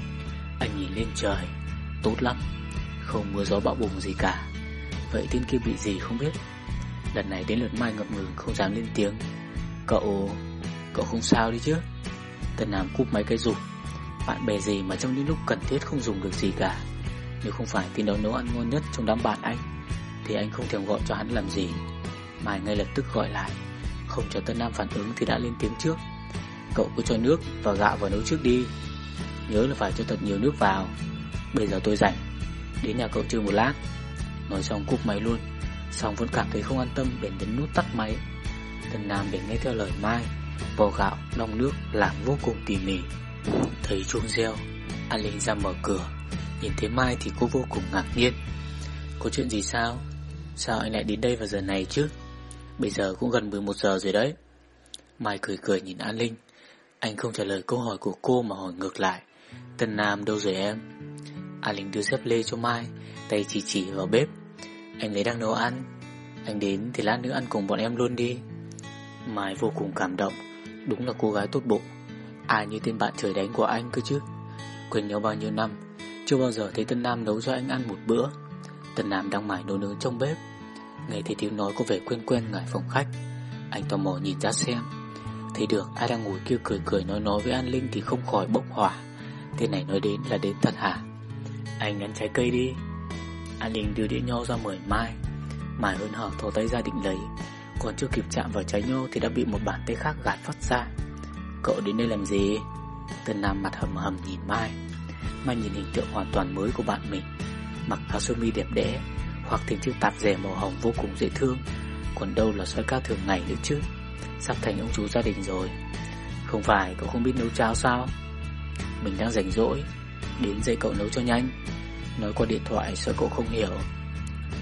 Anh nhìn lên trời, Tốt lắm, Không mưa gió bão bùng gì cả. Vậy tên kia bị gì không biết? Lần này đến lượt Mai ngập ngừng không dám lên tiếng. Cậu... Cậu không sao đi chứ? Tân Nam cúp máy cái rụt Bạn bè gì mà trong những lúc cần thiết không dùng được gì cả? Nếu không phải tin đó nấu ăn ngon nhất trong đám bạn anh, Thì anh không thèm gọi cho hắn làm gì. Mai ngay lập tức gọi lại. Không cho Tân Nam phản ứng thì đã lên tiếng trước. Cậu cứ cho nước và gạo vào nấu trước đi. Nhớ là phải cho thật nhiều nước vào. Bây giờ tôi rảnh. Đến nhà cậu chơi một lát. Nói xong cúp máy luôn. Xong vẫn cảm thấy không an tâm bèn nhấn nút tắt máy. Tần Nam để nghe theo lời Mai Vò gạo, đong nước làm vô cùng tỉ mỉ. Thấy chuông reo An Linh ra mở cửa Nhìn thấy Mai thì cô vô cùng ngạc nhiên. Có chuyện gì sao? Sao anh lại đến đây vào giờ này chứ? Bây giờ cũng gần 11 giờ rồi đấy. Mai cười cười nhìn An Linh. Anh không trả lời câu hỏi của cô mà hỏi ngược lại. Tân Nam đâu rồi em? An Linh đưa dép lê cho Mai Tay chỉ chỉ vào bếp. Anh ấy đang nấu ăn. Anh đến thì lát nữa ăn cùng bọn em luôn đi. Mai vô cùng cảm động. Đúng là cô gái tốt bụng. Ai như tên bạn trời đánh của anh cơ chứ? Quen nhau bao nhiêu năm, Chưa bao giờ thấy Tân Nam nấu cho anh ăn một bữa. Tân Nam đang mải nấu nướng trong bếp. Nghe thấy tiếng nói có vẻ quen quen ngoài phòng khách, Anh tò mò nhìn ra xem. Thấy được ai đang ngồi kia cười cười nói nói với An Linh Thì không khỏi bốc hỏa. Tên này nói đến là đến thật hả? Anh ăn trái cây đi. An Linh đưa đĩa nho ra mời Mai. Mai hơn hở thò tay ra định lấy. Còn chưa kịp chạm vào trái nho Thì đã bị một bàn tay khác gạt phát ra. Cậu đến đây làm gì? Tân Nam mặt hầm hầm nhìn Mai. Mai nhìn hình tượng hoàn toàn mới của bạn mình. Mặc áo sơ mi đẹp đẽ, Hoặc thêm chiếc tạp dề màu hồng vô cùng dễ thương. Còn đâu là xoay cao thường ngày nữa chứ? Sắp thành ông chú gia đình rồi. Không phải cậu không biết nấu cháo sao? Mình đang rảnh rỗi. Đến dạy cậu nấu cho nhanh. Nói qua điện thoại, sợ cậu không hiểu.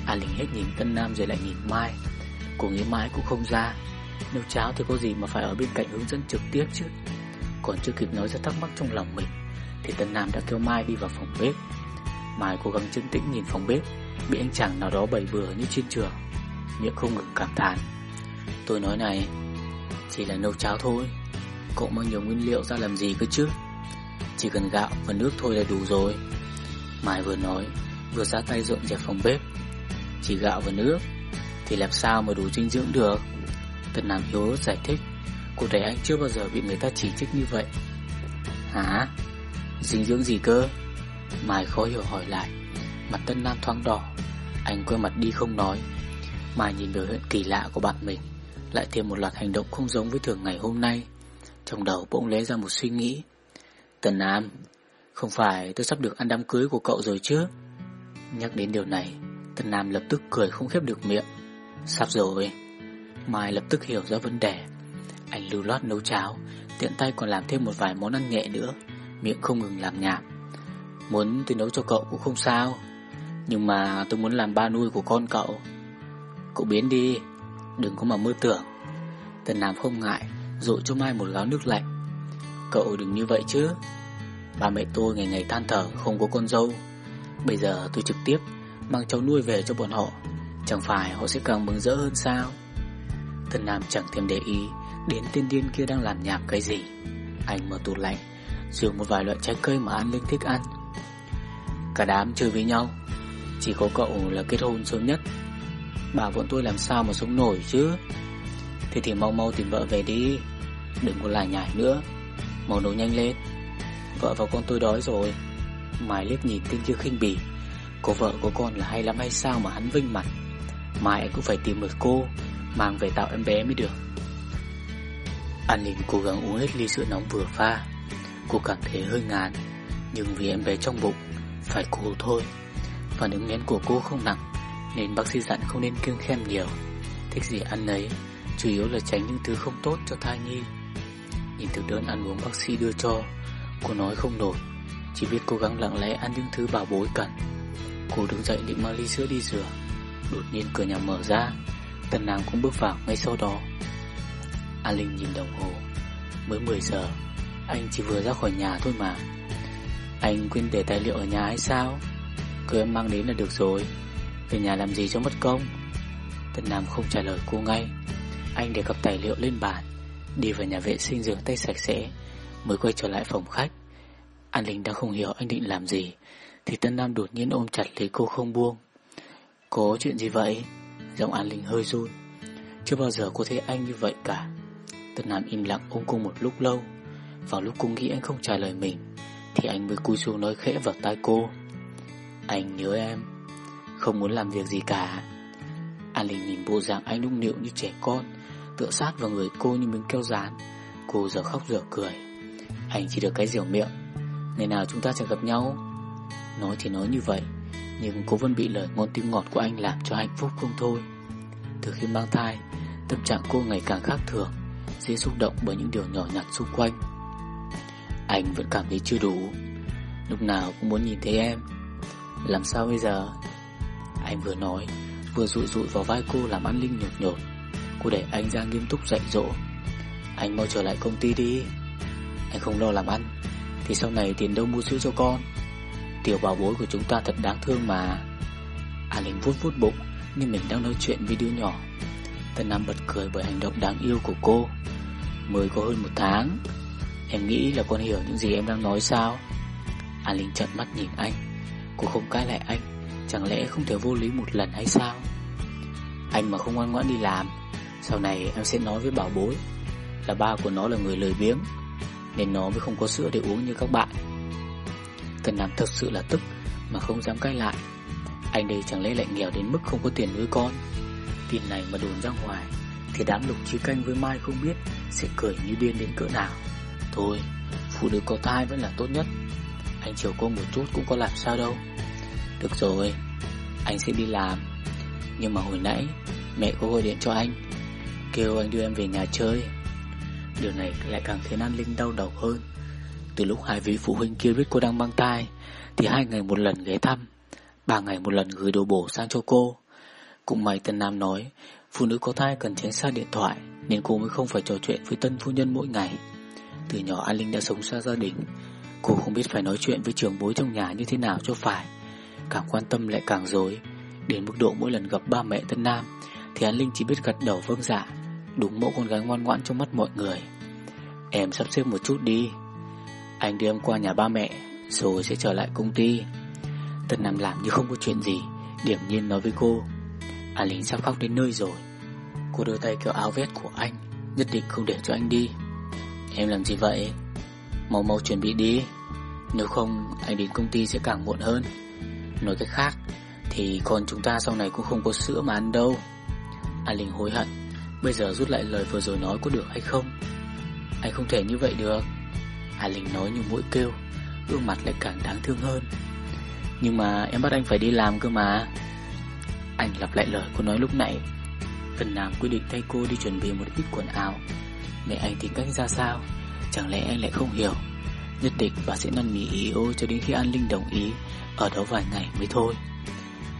An Linh hết nhìn Tân Nam rồi lại nhìn Mai. Cô nghĩ Mai cũng không ra. Nấu cháo thì có gì mà phải ở bên cạnh hướng dẫn trực tiếp chứ? Còn chưa kịp nói ra thắc mắc trong lòng mình, Thì Tân Nam đã kêu Mai đi vào phòng bếp. Mai cố gắng chấn tĩnh nhìn phòng bếp, Bị anh chàng nào đó bày bừa như trên trường. Miệng không ngừng cảm thán. Tôi nói này, Chỉ là nấu cháo thôi. Cậu mang nhiều nguyên liệu ra làm gì cơ chứ? Chỉ cần gạo và nước thôi là đủ rồi. Mai vừa nói, Vừa ra tay dọn dẹp phòng bếp. Chỉ gạo và nước, Thì làm sao mà đủ dinh dưỡng được? Tân Nam Hiếu giải thích, Cô thấy anh chưa bao giờ bị người ta chỉ trích như vậy. Hả? Dinh dưỡng gì cơ? Mai khó hiểu hỏi lại. Mặt Tân Nam thoáng đỏ, Anh quay mặt đi không nói. Mai nhìn biểu hiện kỳ lạ của bạn mình, Lại thêm một loạt hành động không giống với thường ngày hôm nay. Trong đầu bỗng lóe ra một suy nghĩ. Tân Nam không phải tôi sắp được ăn đám cưới của cậu rồi chứ? Nhắc đến điều này, Tân Nam lập tức cười không khép được miệng. Sắp rồi. Mai lập tức hiểu ra vấn đề. Anh lưu loát nấu cháo, Tiện tay còn làm thêm một vài món ăn nhẹ nữa. Miệng không ngừng làm nhảm Muốn tôi nấu cho cậu cũng không sao. Nhưng mà tôi muốn làm ba nuôi của con cậu. Cậu biến đi. Đừng có mà mơ tưởng. Tần Nam không ngại Rội cho Mai một gáo nước lạnh. Cậu đừng như vậy chứ. Ba mẹ tôi ngày ngày than thở không có con dâu. Bây giờ tôi trực tiếp Mang cháu nuôi về cho bọn họ. Chẳng phải họ sẽ càng mừng rỡ hơn sao? Tần Nam chẳng thèm để ý Đến tên điên kia đang làm nhảm cái gì. Anh mở tủ lạnh Dường một vài loại trái cây mà An Linh thích ăn. Cả đám chơi với nhau, Chỉ có cậu là kết hôn sớm nhất. Bà bọn tôi làm sao mà sống nổi chứ? Thế thì mau mau tìm vợ về đi, Đừng có lại nhải nữa. Mau nấu nhanh lên. Vợ và con tôi đói rồi. Mai liếc nhìn tên kia khinh bỉ. Cô vợ của con là hay lắm hay sao mà hắn vinh mặt. Mai cũng phải tìm được cô, Mang về tạo em bé mới được. An Linh cố gắng uống hết ly sữa nóng vừa pha. Cô cảm thấy hơi ngán, Nhưng vì em bé trong bụng, Phải cố thôi. Phản ứng nghén của cô không nặng, Nên bác sĩ dặn không nên kiêng khem nhiều. Thích gì ăn nấy, Chủ yếu là tránh những thứ không tốt cho thai nhi. Nhìn thực đơn ăn uống bác sĩ đưa cho Cô nói không nổi, Chỉ biết cố gắng lặng lẽ ăn những thứ bảo bối cần. Cô đứng dậy định mang ly sữa đi rửa, Đột nhiên cửa nhà mở ra Tần nàng cũng bước vào ngay sau đó. A Linh nhìn đồng hồ, Mới 10 giờ, Anh chỉ vừa ra khỏi nhà thôi mà. Anh quên để tài liệu ở nhà hay sao? Cứ em mang đến là được rồi, Về nhà làm gì cho mất công? Tần Nam không trả lời cô ngay. Anh để cặp tài liệu lên bàn, Đi vào nhà vệ sinh rửa tay sạch sẽ. Mới quay trở lại phòng khách. An Linh đã không hiểu anh định làm gì, Thì Tân Nam đột nhiên ôm chặt lấy cô không buông. Có chuyện gì vậy? Giọng An Linh hơi run. Chưa bao giờ cô thấy anh như vậy cả. Tân Nam im lặng ôm cô một lúc lâu. Vào lúc cô nghĩ anh không trả lời mình, Thì anh mới cúi xuống nói khẽ vào tai cô. Anh nhớ em, Không muốn làm việc gì cả. An Linh nhìn bộ dạng anh nũng nịu như trẻ con, Tựa sát vào người cô như miếng keo dán. Cô giờ khóc giờ cười. Anh chỉ được cái rỉu miệng. Ngày nào chúng ta sẽ gặp nhau? Nói thì nói như vậy, Nhưng cô vẫn bị lời ngon tiếng ngọt của anh làm cho hạnh phúc không thôi. Từ khi mang thai, Tâm trạng cô ngày càng khác thường, Dễ xúc động bởi những điều nhỏ nhặt xung quanh. Anh vẫn cảm thấy chưa đủ. Lúc nào cũng muốn nhìn thấy em. Làm sao bây giờ? Anh vừa nói, Vừa rụi rụi vào vai cô làm ăn linh nhột nhột. Cô để anh ra nghiêm túc dạy dỗ. Anh mau trở lại công ty đi. Anh không lo làm ăn, Thì sau này tiền đâu mua sữa cho con. Tiểu bảo bối của chúng ta thật đáng thương mà. An Linh vuốt vuốt bụng, Nhưng mình đang nói chuyện với đứa nhỏ. Tân Nam bật cười bởi hành động đáng yêu của cô. Mới có hơn một tháng, Em nghĩ là con hiểu những gì em đang nói sao? An Linh trợn mắt nhìn anh. Cô không cãi lại anh, Chẳng lẽ không thể vô lý một lần hay sao? Anh mà không ngoan ngoãn đi làm, Sau này em sẽ nói với bảo bối Là ba của nó là người lười biếng. Nên nó mới không có sữa để uống như các bạn. Tân Nam thật sự là tức Mà không dám cãi lại. Anh đây chẳng lẽ lại nghèo đến mức không có tiền nuôi con? Tin này mà đồn ra ngoài Thì đám lục trí canh với Mai không biết Sẽ cười như điên đến cỡ nào. Thôi, Phụ nữ có thai vẫn là tốt nhất. Anh chiều cô một chút cũng có làm sao đâu. Được rồi, Anh sẽ đi làm. Nhưng mà hồi nãy Mẹ có gọi điện cho anh, Kêu anh đưa em về nhà chơi. Điều này lại càng khiến An Linh đau đầu hơn. Từ lúc hai vị phụ huynh kia biết cô đang mang thai, Thì hai ngày một lần ghé thăm, Ba ngày một lần gửi đồ bổ sang cho cô. Cũng may Tân Nam nói, Phụ nữ có thai cần tránh xa điện thoại, Nên cô mới không phải trò chuyện với tân phu nhân mỗi ngày. Từ nhỏ An Linh đã sống xa gia đình, Cô không biết phải nói chuyện với trường bối trong nhà như thế nào cho phải. Càng quan tâm lại càng dối. Đến mức độ mỗi lần gặp ba mẹ Tân Nam, Thì An Linh chỉ biết gật đầu vâng dạ. Đúng mẫu con gái ngoan ngoãn trong mắt mọi người. Em sắp xếp một chút đi. Anh đưa em qua nhà ba mẹ, Rồi sẽ trở lại công ty. Tân Nam làm như không có chuyện gì Điểm nhiên nói với cô. An Linh sắp khóc đến nơi rồi. Cô đưa tay kéo áo vest của anh, Nhất định không để cho anh đi. Em làm gì vậy? Mau mau chuẩn bị đi. Nếu không, anh đến công ty sẽ càng muộn hơn. Nói cách khác, Thì con chúng ta sau này cũng không có sữa mà ăn đâu. An Linh hối hận. Bây giờ rút lại lời vừa rồi nói có được hay không? Anh không thể như vậy được. Hà Linh nói như mũi kêu, Gương mặt lại càng đáng thương hơn. Nhưng mà em bắt anh phải đi làm cơ mà. Anh lặp lại lời cô nói lúc nãy. Phần Nam quyết định thay cô đi chuẩn bị một ít quần áo. Mẹ anh tính cách ra sao? Chẳng lẽ anh lại không hiểu? Nhất định bà sẽ năn nỉ ý ô cho đến khi An Linh đồng ý. Ở đó vài ngày mới thôi.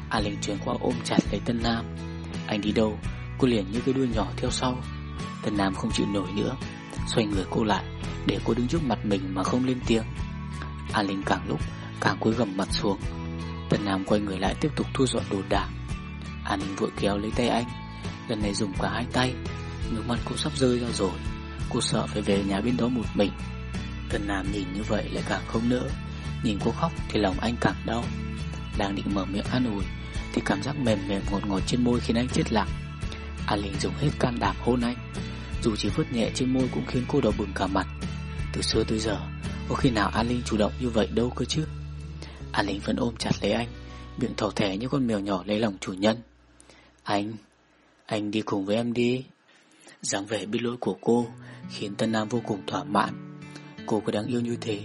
An Linh chuyển qua ôm chặt lấy Tân Nam. Anh đi đâu? Cô liền như cái đuôi nhỏ theo sau. Tần Nam không chịu nổi nữa, Xoay người cô lại Để cô đứng trước mặt mình mà không lên tiếng. An Linh càng lúc càng cúi gầm mặt xuống. Tần Nam quay người lại tiếp tục thu dọn đồ đạc. An Linh vội kéo lấy tay anh. Lần này dùng cả hai tay, Nước mắt cô sắp rơi ra rồi. Cô sợ phải về nhà bên đó một mình. Tần Nam nhìn như vậy lại càng không nỡ. Nhìn cô khóc thì lòng anh càng đau. Đang định mở miệng an ủi Thì cảm giác mềm mềm ngọt ngọt trên môi khiến anh chết lặng. An Linh dùng hết can đảm hôn anh Dù chỉ vứt nhẹ trên môi cũng khiến cô đỏ bừng cả mặt. Từ xưa tới giờ, Có khi nào An Linh chủ động như vậy đâu cơ chứ? An Linh vẫn ôm chặt lấy anh, Miệng thỏ thẻ như con mèo nhỏ lấy lòng chủ nhân. Anh Anh đi cùng với em đi. Dáng vẻ biết lỗi của cô Khiến Tân Nam vô cùng thỏa mãn. Cô có đáng yêu như thế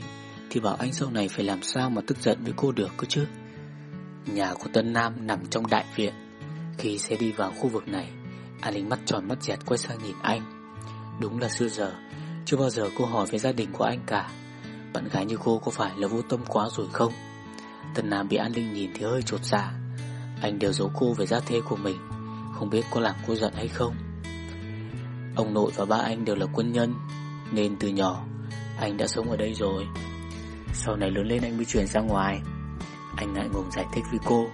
Thì bảo anh sau này phải làm sao mà tức giận với cô được cơ chứ? Nhà của Tân Nam nằm trong đại viện. Khi xe đi vào khu vực này An Linh mắt tròn mắt dẹt quay sang nhìn anh. Đúng là xưa giờ, Chưa bao giờ cô hỏi về gia đình của anh cả. Bạn gái như cô có phải là vô tâm quá rồi không? Tần Nam bị An Linh nhìn thì hơi trột dạ. Anh đều giấu cô về gia thế của mình, Không biết có làm cô giận hay không. Ông nội và ba anh đều là quân nhân, Nên từ nhỏ, Anh đã sống ở đây rồi. Sau này lớn lên anh mới chuyển ra ngoài. Anh ngại ngùng giải thích với cô.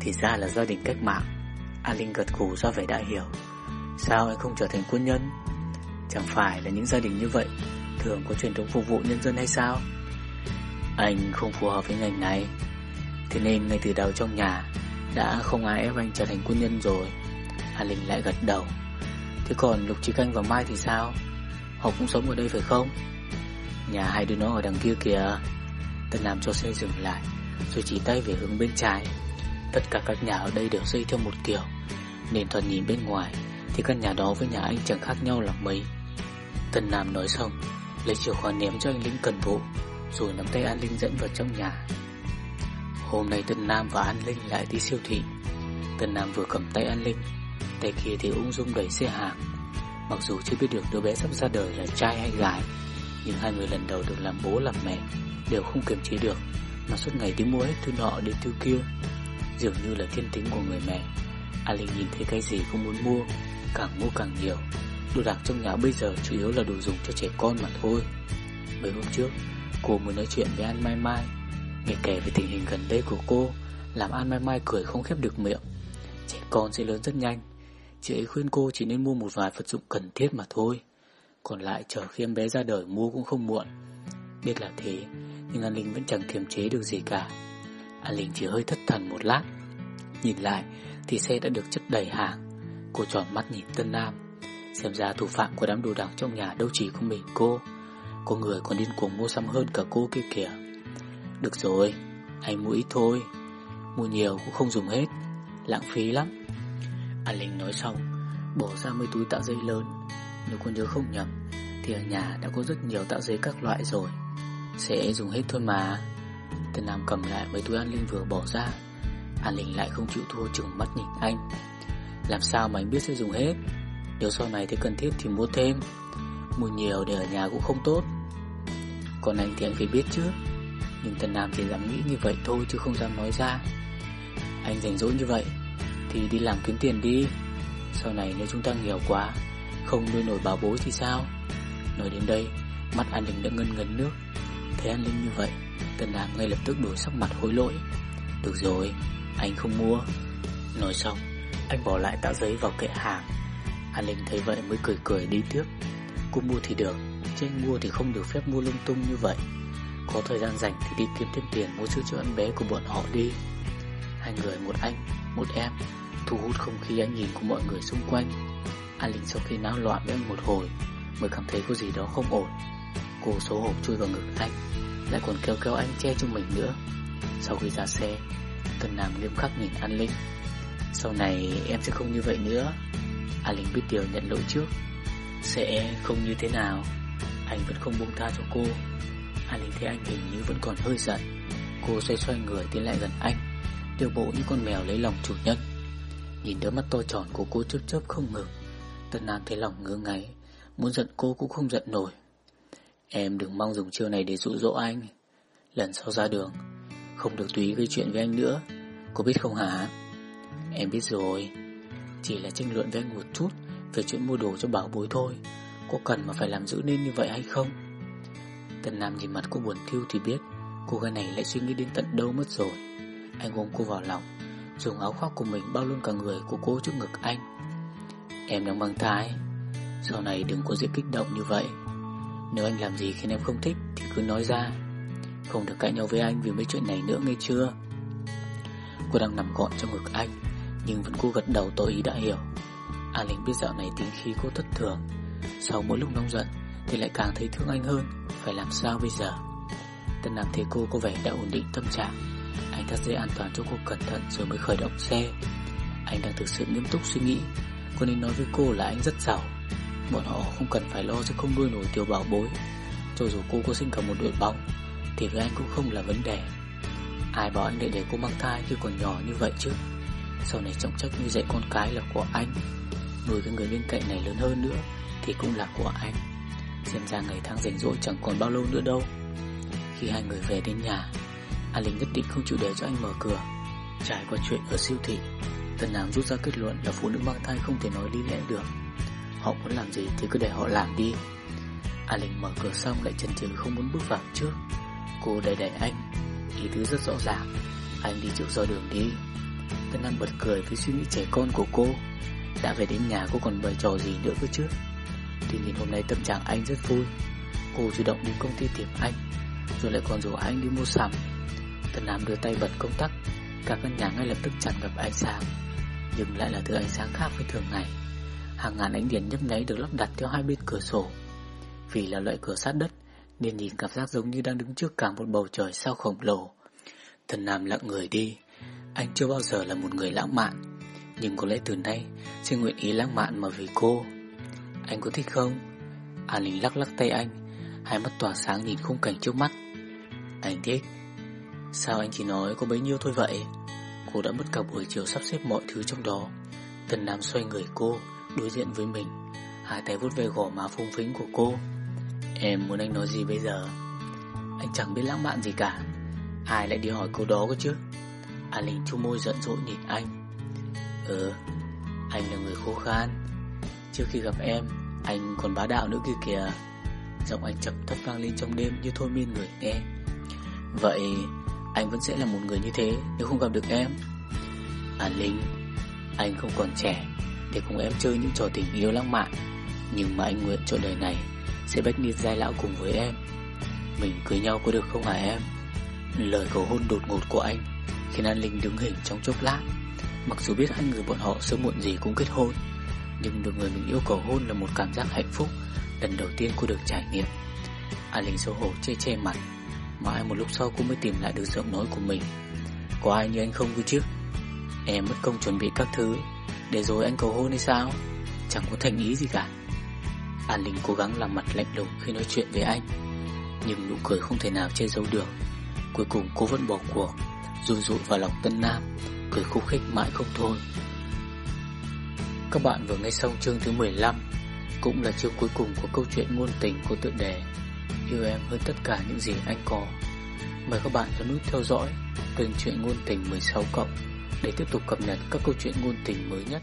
Thì ra là gia đình cách mạng. An Linh gật gù ra vẻ đã hiểu. Sao anh không trở thành quân nhân? Chẳng phải là những gia đình như vậy Thường có truyền thống phục vụ nhân dân hay sao? Anh không phù hợp với ngành này. Thế nên ngay từ đầu trong nhà Đã không ai ép anh trở thành quân nhân rồi. An Linh lại gật đầu. Thế còn Lục Trí Canh và Mai thì sao? Họ cũng sống ở đây phải không? Nhà hai đứa nó ở đằng kia kìa. Tân Nam cho xe dừng lại, Rồi chỉ tay về hướng bên trái. Tất cả các nhà ở đây đều xây theo một kiểu. Nên thoạt nhìn bên ngoài Thì căn nhà đó với nhà anh chẳng khác nhau là mấy. Tân Nam nói xong, Lấy chìa khóa ném cho anh Linh cần vụ Rồi nắm tay An Linh dẫn vào trong nhà. Hôm nay Tân Nam và An Linh lại đi siêu thị. Tân Nam vừa cầm tay An Linh, Tay kia thì ung dung đẩy xe hàng. Mặc dù chưa biết được đứa bé sắp ra đời là trai hay gái, Nhưng hai người lần đầu được làm bố làm mẹ Đều không kiềm chế được. Mà suốt ngày đi mua hết thứ nọ đến thứ kia Dường như là thiên tính của người mẹ. A Linh nhìn thấy cái gì cũng muốn mua, Càng mua càng nhiều. Đồ đạc trong nhà bây giờ chủ yếu là đồ dùng cho trẻ con mà thôi. Mấy hôm trước, Cô mới nói chuyện với An Mai Mai. Nghe kể về tình hình gần đây của cô, Làm An Mai Mai cười không khép được miệng. Trẻ con sẽ lớn rất nhanh. Chị ấy khuyên cô chỉ nên mua một vài vật dụng cần thiết mà thôi. Còn lại chờ khi em bé ra đời mua cũng không muộn. Biết là thế, Nhưng An Linh vẫn chẳng kiềm chế được gì cả. An Linh chỉ hơi thất thần một lát. Nhìn lại, thì xe đã được chất đầy hàng. Cô tròn mắt nhìn Tân Nam, Xem ra thủ phạm của đám đồ đạc trong nhà đâu chỉ có mình cô. Có người còn điên cuồng mua sắm hơn cả cô kia kìa. Được rồi, Anh mua ít thôi. Mua nhiều cũng không dùng hết. Lãng phí lắm. An Linh nói xong, Bỏ ra mấy túi tạo giấy lớn. Nếu cô nhớ không nhầm, Thì ở nhà đã có rất nhiều tạo giấy các loại rồi. Sẽ dùng hết thôi mà. Tần Nam cầm lại mấy túi An Linh vừa bỏ ra. An Linh lại không chịu thua chừng mắt nhìn anh. Làm sao mà anh biết sẽ dùng hết? Nếu sau này thấy cần thiết thì mua thêm. Mua nhiều để ở nhà cũng không tốt. Còn anh thì anh phải biết chứ. Nhưng Tân Nam chỉ dám nghĩ như vậy thôi chứ không dám nói ra. Anh rảnh rỗi như vậy thì đi làm kiếm tiền đi. Sau này nếu chúng ta nghèo quá, Không nuôi nổi bảo bối thì sao? Nói đến đây, Mắt An Linh đã ngân ngấn nước. Thấy An Linh như vậy tần đàm ngay lập tức đổi sắc mặt hối lỗi. Được rồi, anh không mua. Nói xong, anh bỏ lại tạo giấy vào kệ hàng. An Linh thấy vậy mới cười cười đi tiếp. Cô mua thì được Chứ anh mua thì không được phép mua lung tung như vậy. Có thời gian rảnh thì đi kiếm thêm tiền Mua sữa cho em bé của bọn họ đi. Hai người một anh, một em Thu hút không khí ánh nhìn của mọi người xung quanh. An Linh sau khi náo loạn với anh một hồi Mới cảm thấy có gì đó không ổn. Cô xấu hổ chui vào ngực anh, Lại còn kêu kêu anh che cho mình nữa. Sau khi ra xe, Tân Nam nghiêm khắc nhìn An Linh. Sau này em sẽ không như vậy nữa. An Linh biết điều nhận lỗi trước. Sẽ không như thế nào, Anh vẫn không buông tha cho cô. An Linh thấy anh hình như vẫn còn hơi giận. Cô xoay xoay người tiến lại gần anh, Điều bộ như con mèo lấy lòng chủ nhân. Nhìn đôi mắt to tròn của cô chớp chớp không ngừng, Tân Nam thấy lòng ngứa ngáy. Muốn giận cô cũng không giận nổi. Em đừng mong dùng chiêu này để dụ dỗ anh. Lần sau ra đường, Không được tùy gây chuyện với anh nữa. Cô biết không hả? Em biết rồi. Chỉ là tranh luận với anh một chút Về chuyện mua đồ cho bảo bối thôi. Cô cần mà phải làm giữ nên như vậy hay không? Tần Nam nhìn mặt cô buồn thiêu thì biết, Cô gái này lại suy nghĩ đến tận đâu mất rồi. Anh ôm cô vào lòng, Dùng áo khoác của mình bao luôn cả người của cô trước ngực anh. Em đang mang thai Sau này đừng có dễ kích động như vậy. Nếu anh làm gì khiến em không thích Thì cứ nói ra. Không được cãi nhau với anh vì mấy chuyện này nữa nghe chưa? Cô đang nằm gọn trong ngực anh, Nhưng vẫn cố gật đầu tỏ ý đã hiểu. A Linh biết dạo này tính khí cô thất thường. Sau mỗi lúc nóng giận Thì lại càng thấy thương anh hơn. Phải làm sao bây giờ? Tân Nam thấy cô có vẻ đã ổn định tâm trạng. Anh thắt dây an toàn cho cô cẩn thận Rồi mới khởi động xe. Anh đang thực sự nghiêm túc suy nghĩ. Cô nên nói với cô là anh rất giàu. Bọn họ không cần phải lo sẽ không nuôi nổi tiểu bảo bối. Cho dù cô có sinh cả một đội bóng, Thì với anh cũng không là vấn đề. Ai bảo anh để để cô mang thai khi còn nhỏ như vậy chứ? Sau này trọng trách như dạy con cái là của anh. Nuôi cái người bên cạnh này lớn hơn nữa Thì cũng là của anh. Xem ra ngày tháng rảnh rỗi chẳng còn bao lâu nữa đâu. Khi hai người về đến nhà An Linh nhất định không chịu để cho anh mở cửa. Trải qua chuyện ở siêu thị, Tân Nam rút ra kết luận là phụ nữ mang thai không thể nói lý lẽ được. Họ muốn làm gì thì cứ để họ làm đi. A Linh mở cửa xong lại chần chừ không muốn bước vào trước. Cô đẩy đẩy anh, Ý tứ rất rõ ràng. Anh đi trước dò đường đi. Tân Nam bật cười với suy nghĩ trẻ con của cô. Đã về đến nhà cô còn bày trò gì nữa cơ chứ? Tuy nhiên hôm nay tâm trạng anh rất vui. Cô chủ động đến công ty tìm anh, Rồi lại còn rủ anh đi mua sắm. Tân Nam đưa tay bật công tắc. Cả căn nhà ngay lập tức tràn ngập ánh sáng, Nhưng lại là thứ ánh sáng khác với thường ngày. Hàng ngàn ánh đèn nhấp nháy được lắp đặt theo hai bên cửa sổ. Vì là loại cửa sát đất, Nên nhìn cảm giác giống như đang đứng trước cả một bầu trời sao khổng lồ. Thần Nam lặng người đi. Anh chưa bao giờ là một người lãng mạn, Nhưng có lẽ từ nay Sẽ nguyện ý lãng mạn mà vì cô. Anh có thích không? An Linh lắc lắc tay anh, Hai mắt tỏa sáng nhìn khung cảnh trước mắt. Anh thích. Sao anh chỉ nói có bấy nhiêu thôi vậy? Cô đã mất cả buổi chiều sắp xếp mọi thứ trong đó. Tần Nam xoay người cô. Đối diện với mình. Hai tay vuốt về gò má phung phính của cô. Em muốn anh nói gì bây giờ? Anh chẳng biết lãng mạn gì cả. Ai lại đi hỏi câu đó cơ chứ? An Linh chu môi giận dỗi nhìn anh. Ừ Anh là người khô khan. Trước khi gặp em, Anh còn bá đạo nữa kia kìa. Giọng anh chậm thấp vang lên trong đêm như thôi miên người nghe. Vậy, anh vẫn sẽ là một người như thế Nếu không gặp được em? An Linh, Anh không còn trẻ. Để cùng em chơi những trò tình yêu lãng mạn. Nhưng mà anh nguyện cho đời này Sẽ bách niên giai lão cùng với em. Mình cưới nhau có được không hả em? Lời cầu hôn đột ngột của anh Khiến An Linh đứng hình trong chốc lát. Mặc dù biết hai người bọn họ sớm muộn gì cũng kết hôn, Nhưng được người mình yêu cầu hôn là một cảm giác hạnh phúc, Lần đầu tiên cô được trải nghiệm. An Linh xấu hổ che che mặt, Mãi một lúc sau cô mới tìm lại được giọng nói của mình. Có ai như anh không cơ chứ? Em mất công chuẩn bị các thứ. Để rồi anh cầu hôn hay sao? Chẳng có thành ý gì cả. An Linh cố gắng làm mặt lạnh lùng khi nói chuyện với anh. Nhưng nụ cười không thể nào che giấu được. Cuối cùng cô vẫn bỏ cuộc Rùi rụi vào lòng Tân Nam, Cười khúc khích mãi không thôi. Các bạn vừa nghe xong chương thứ 15 Cũng là chương cuối cùng của câu chuyện ngôn tình của tựa đề Yêu em hơn tất cả những gì anh có. Mời các bạn ấn nút theo dõi kênh chuyện ngôn tình 16 cộng để tiếp tục cập nhật các câu chuyện ngôn tình mới nhất.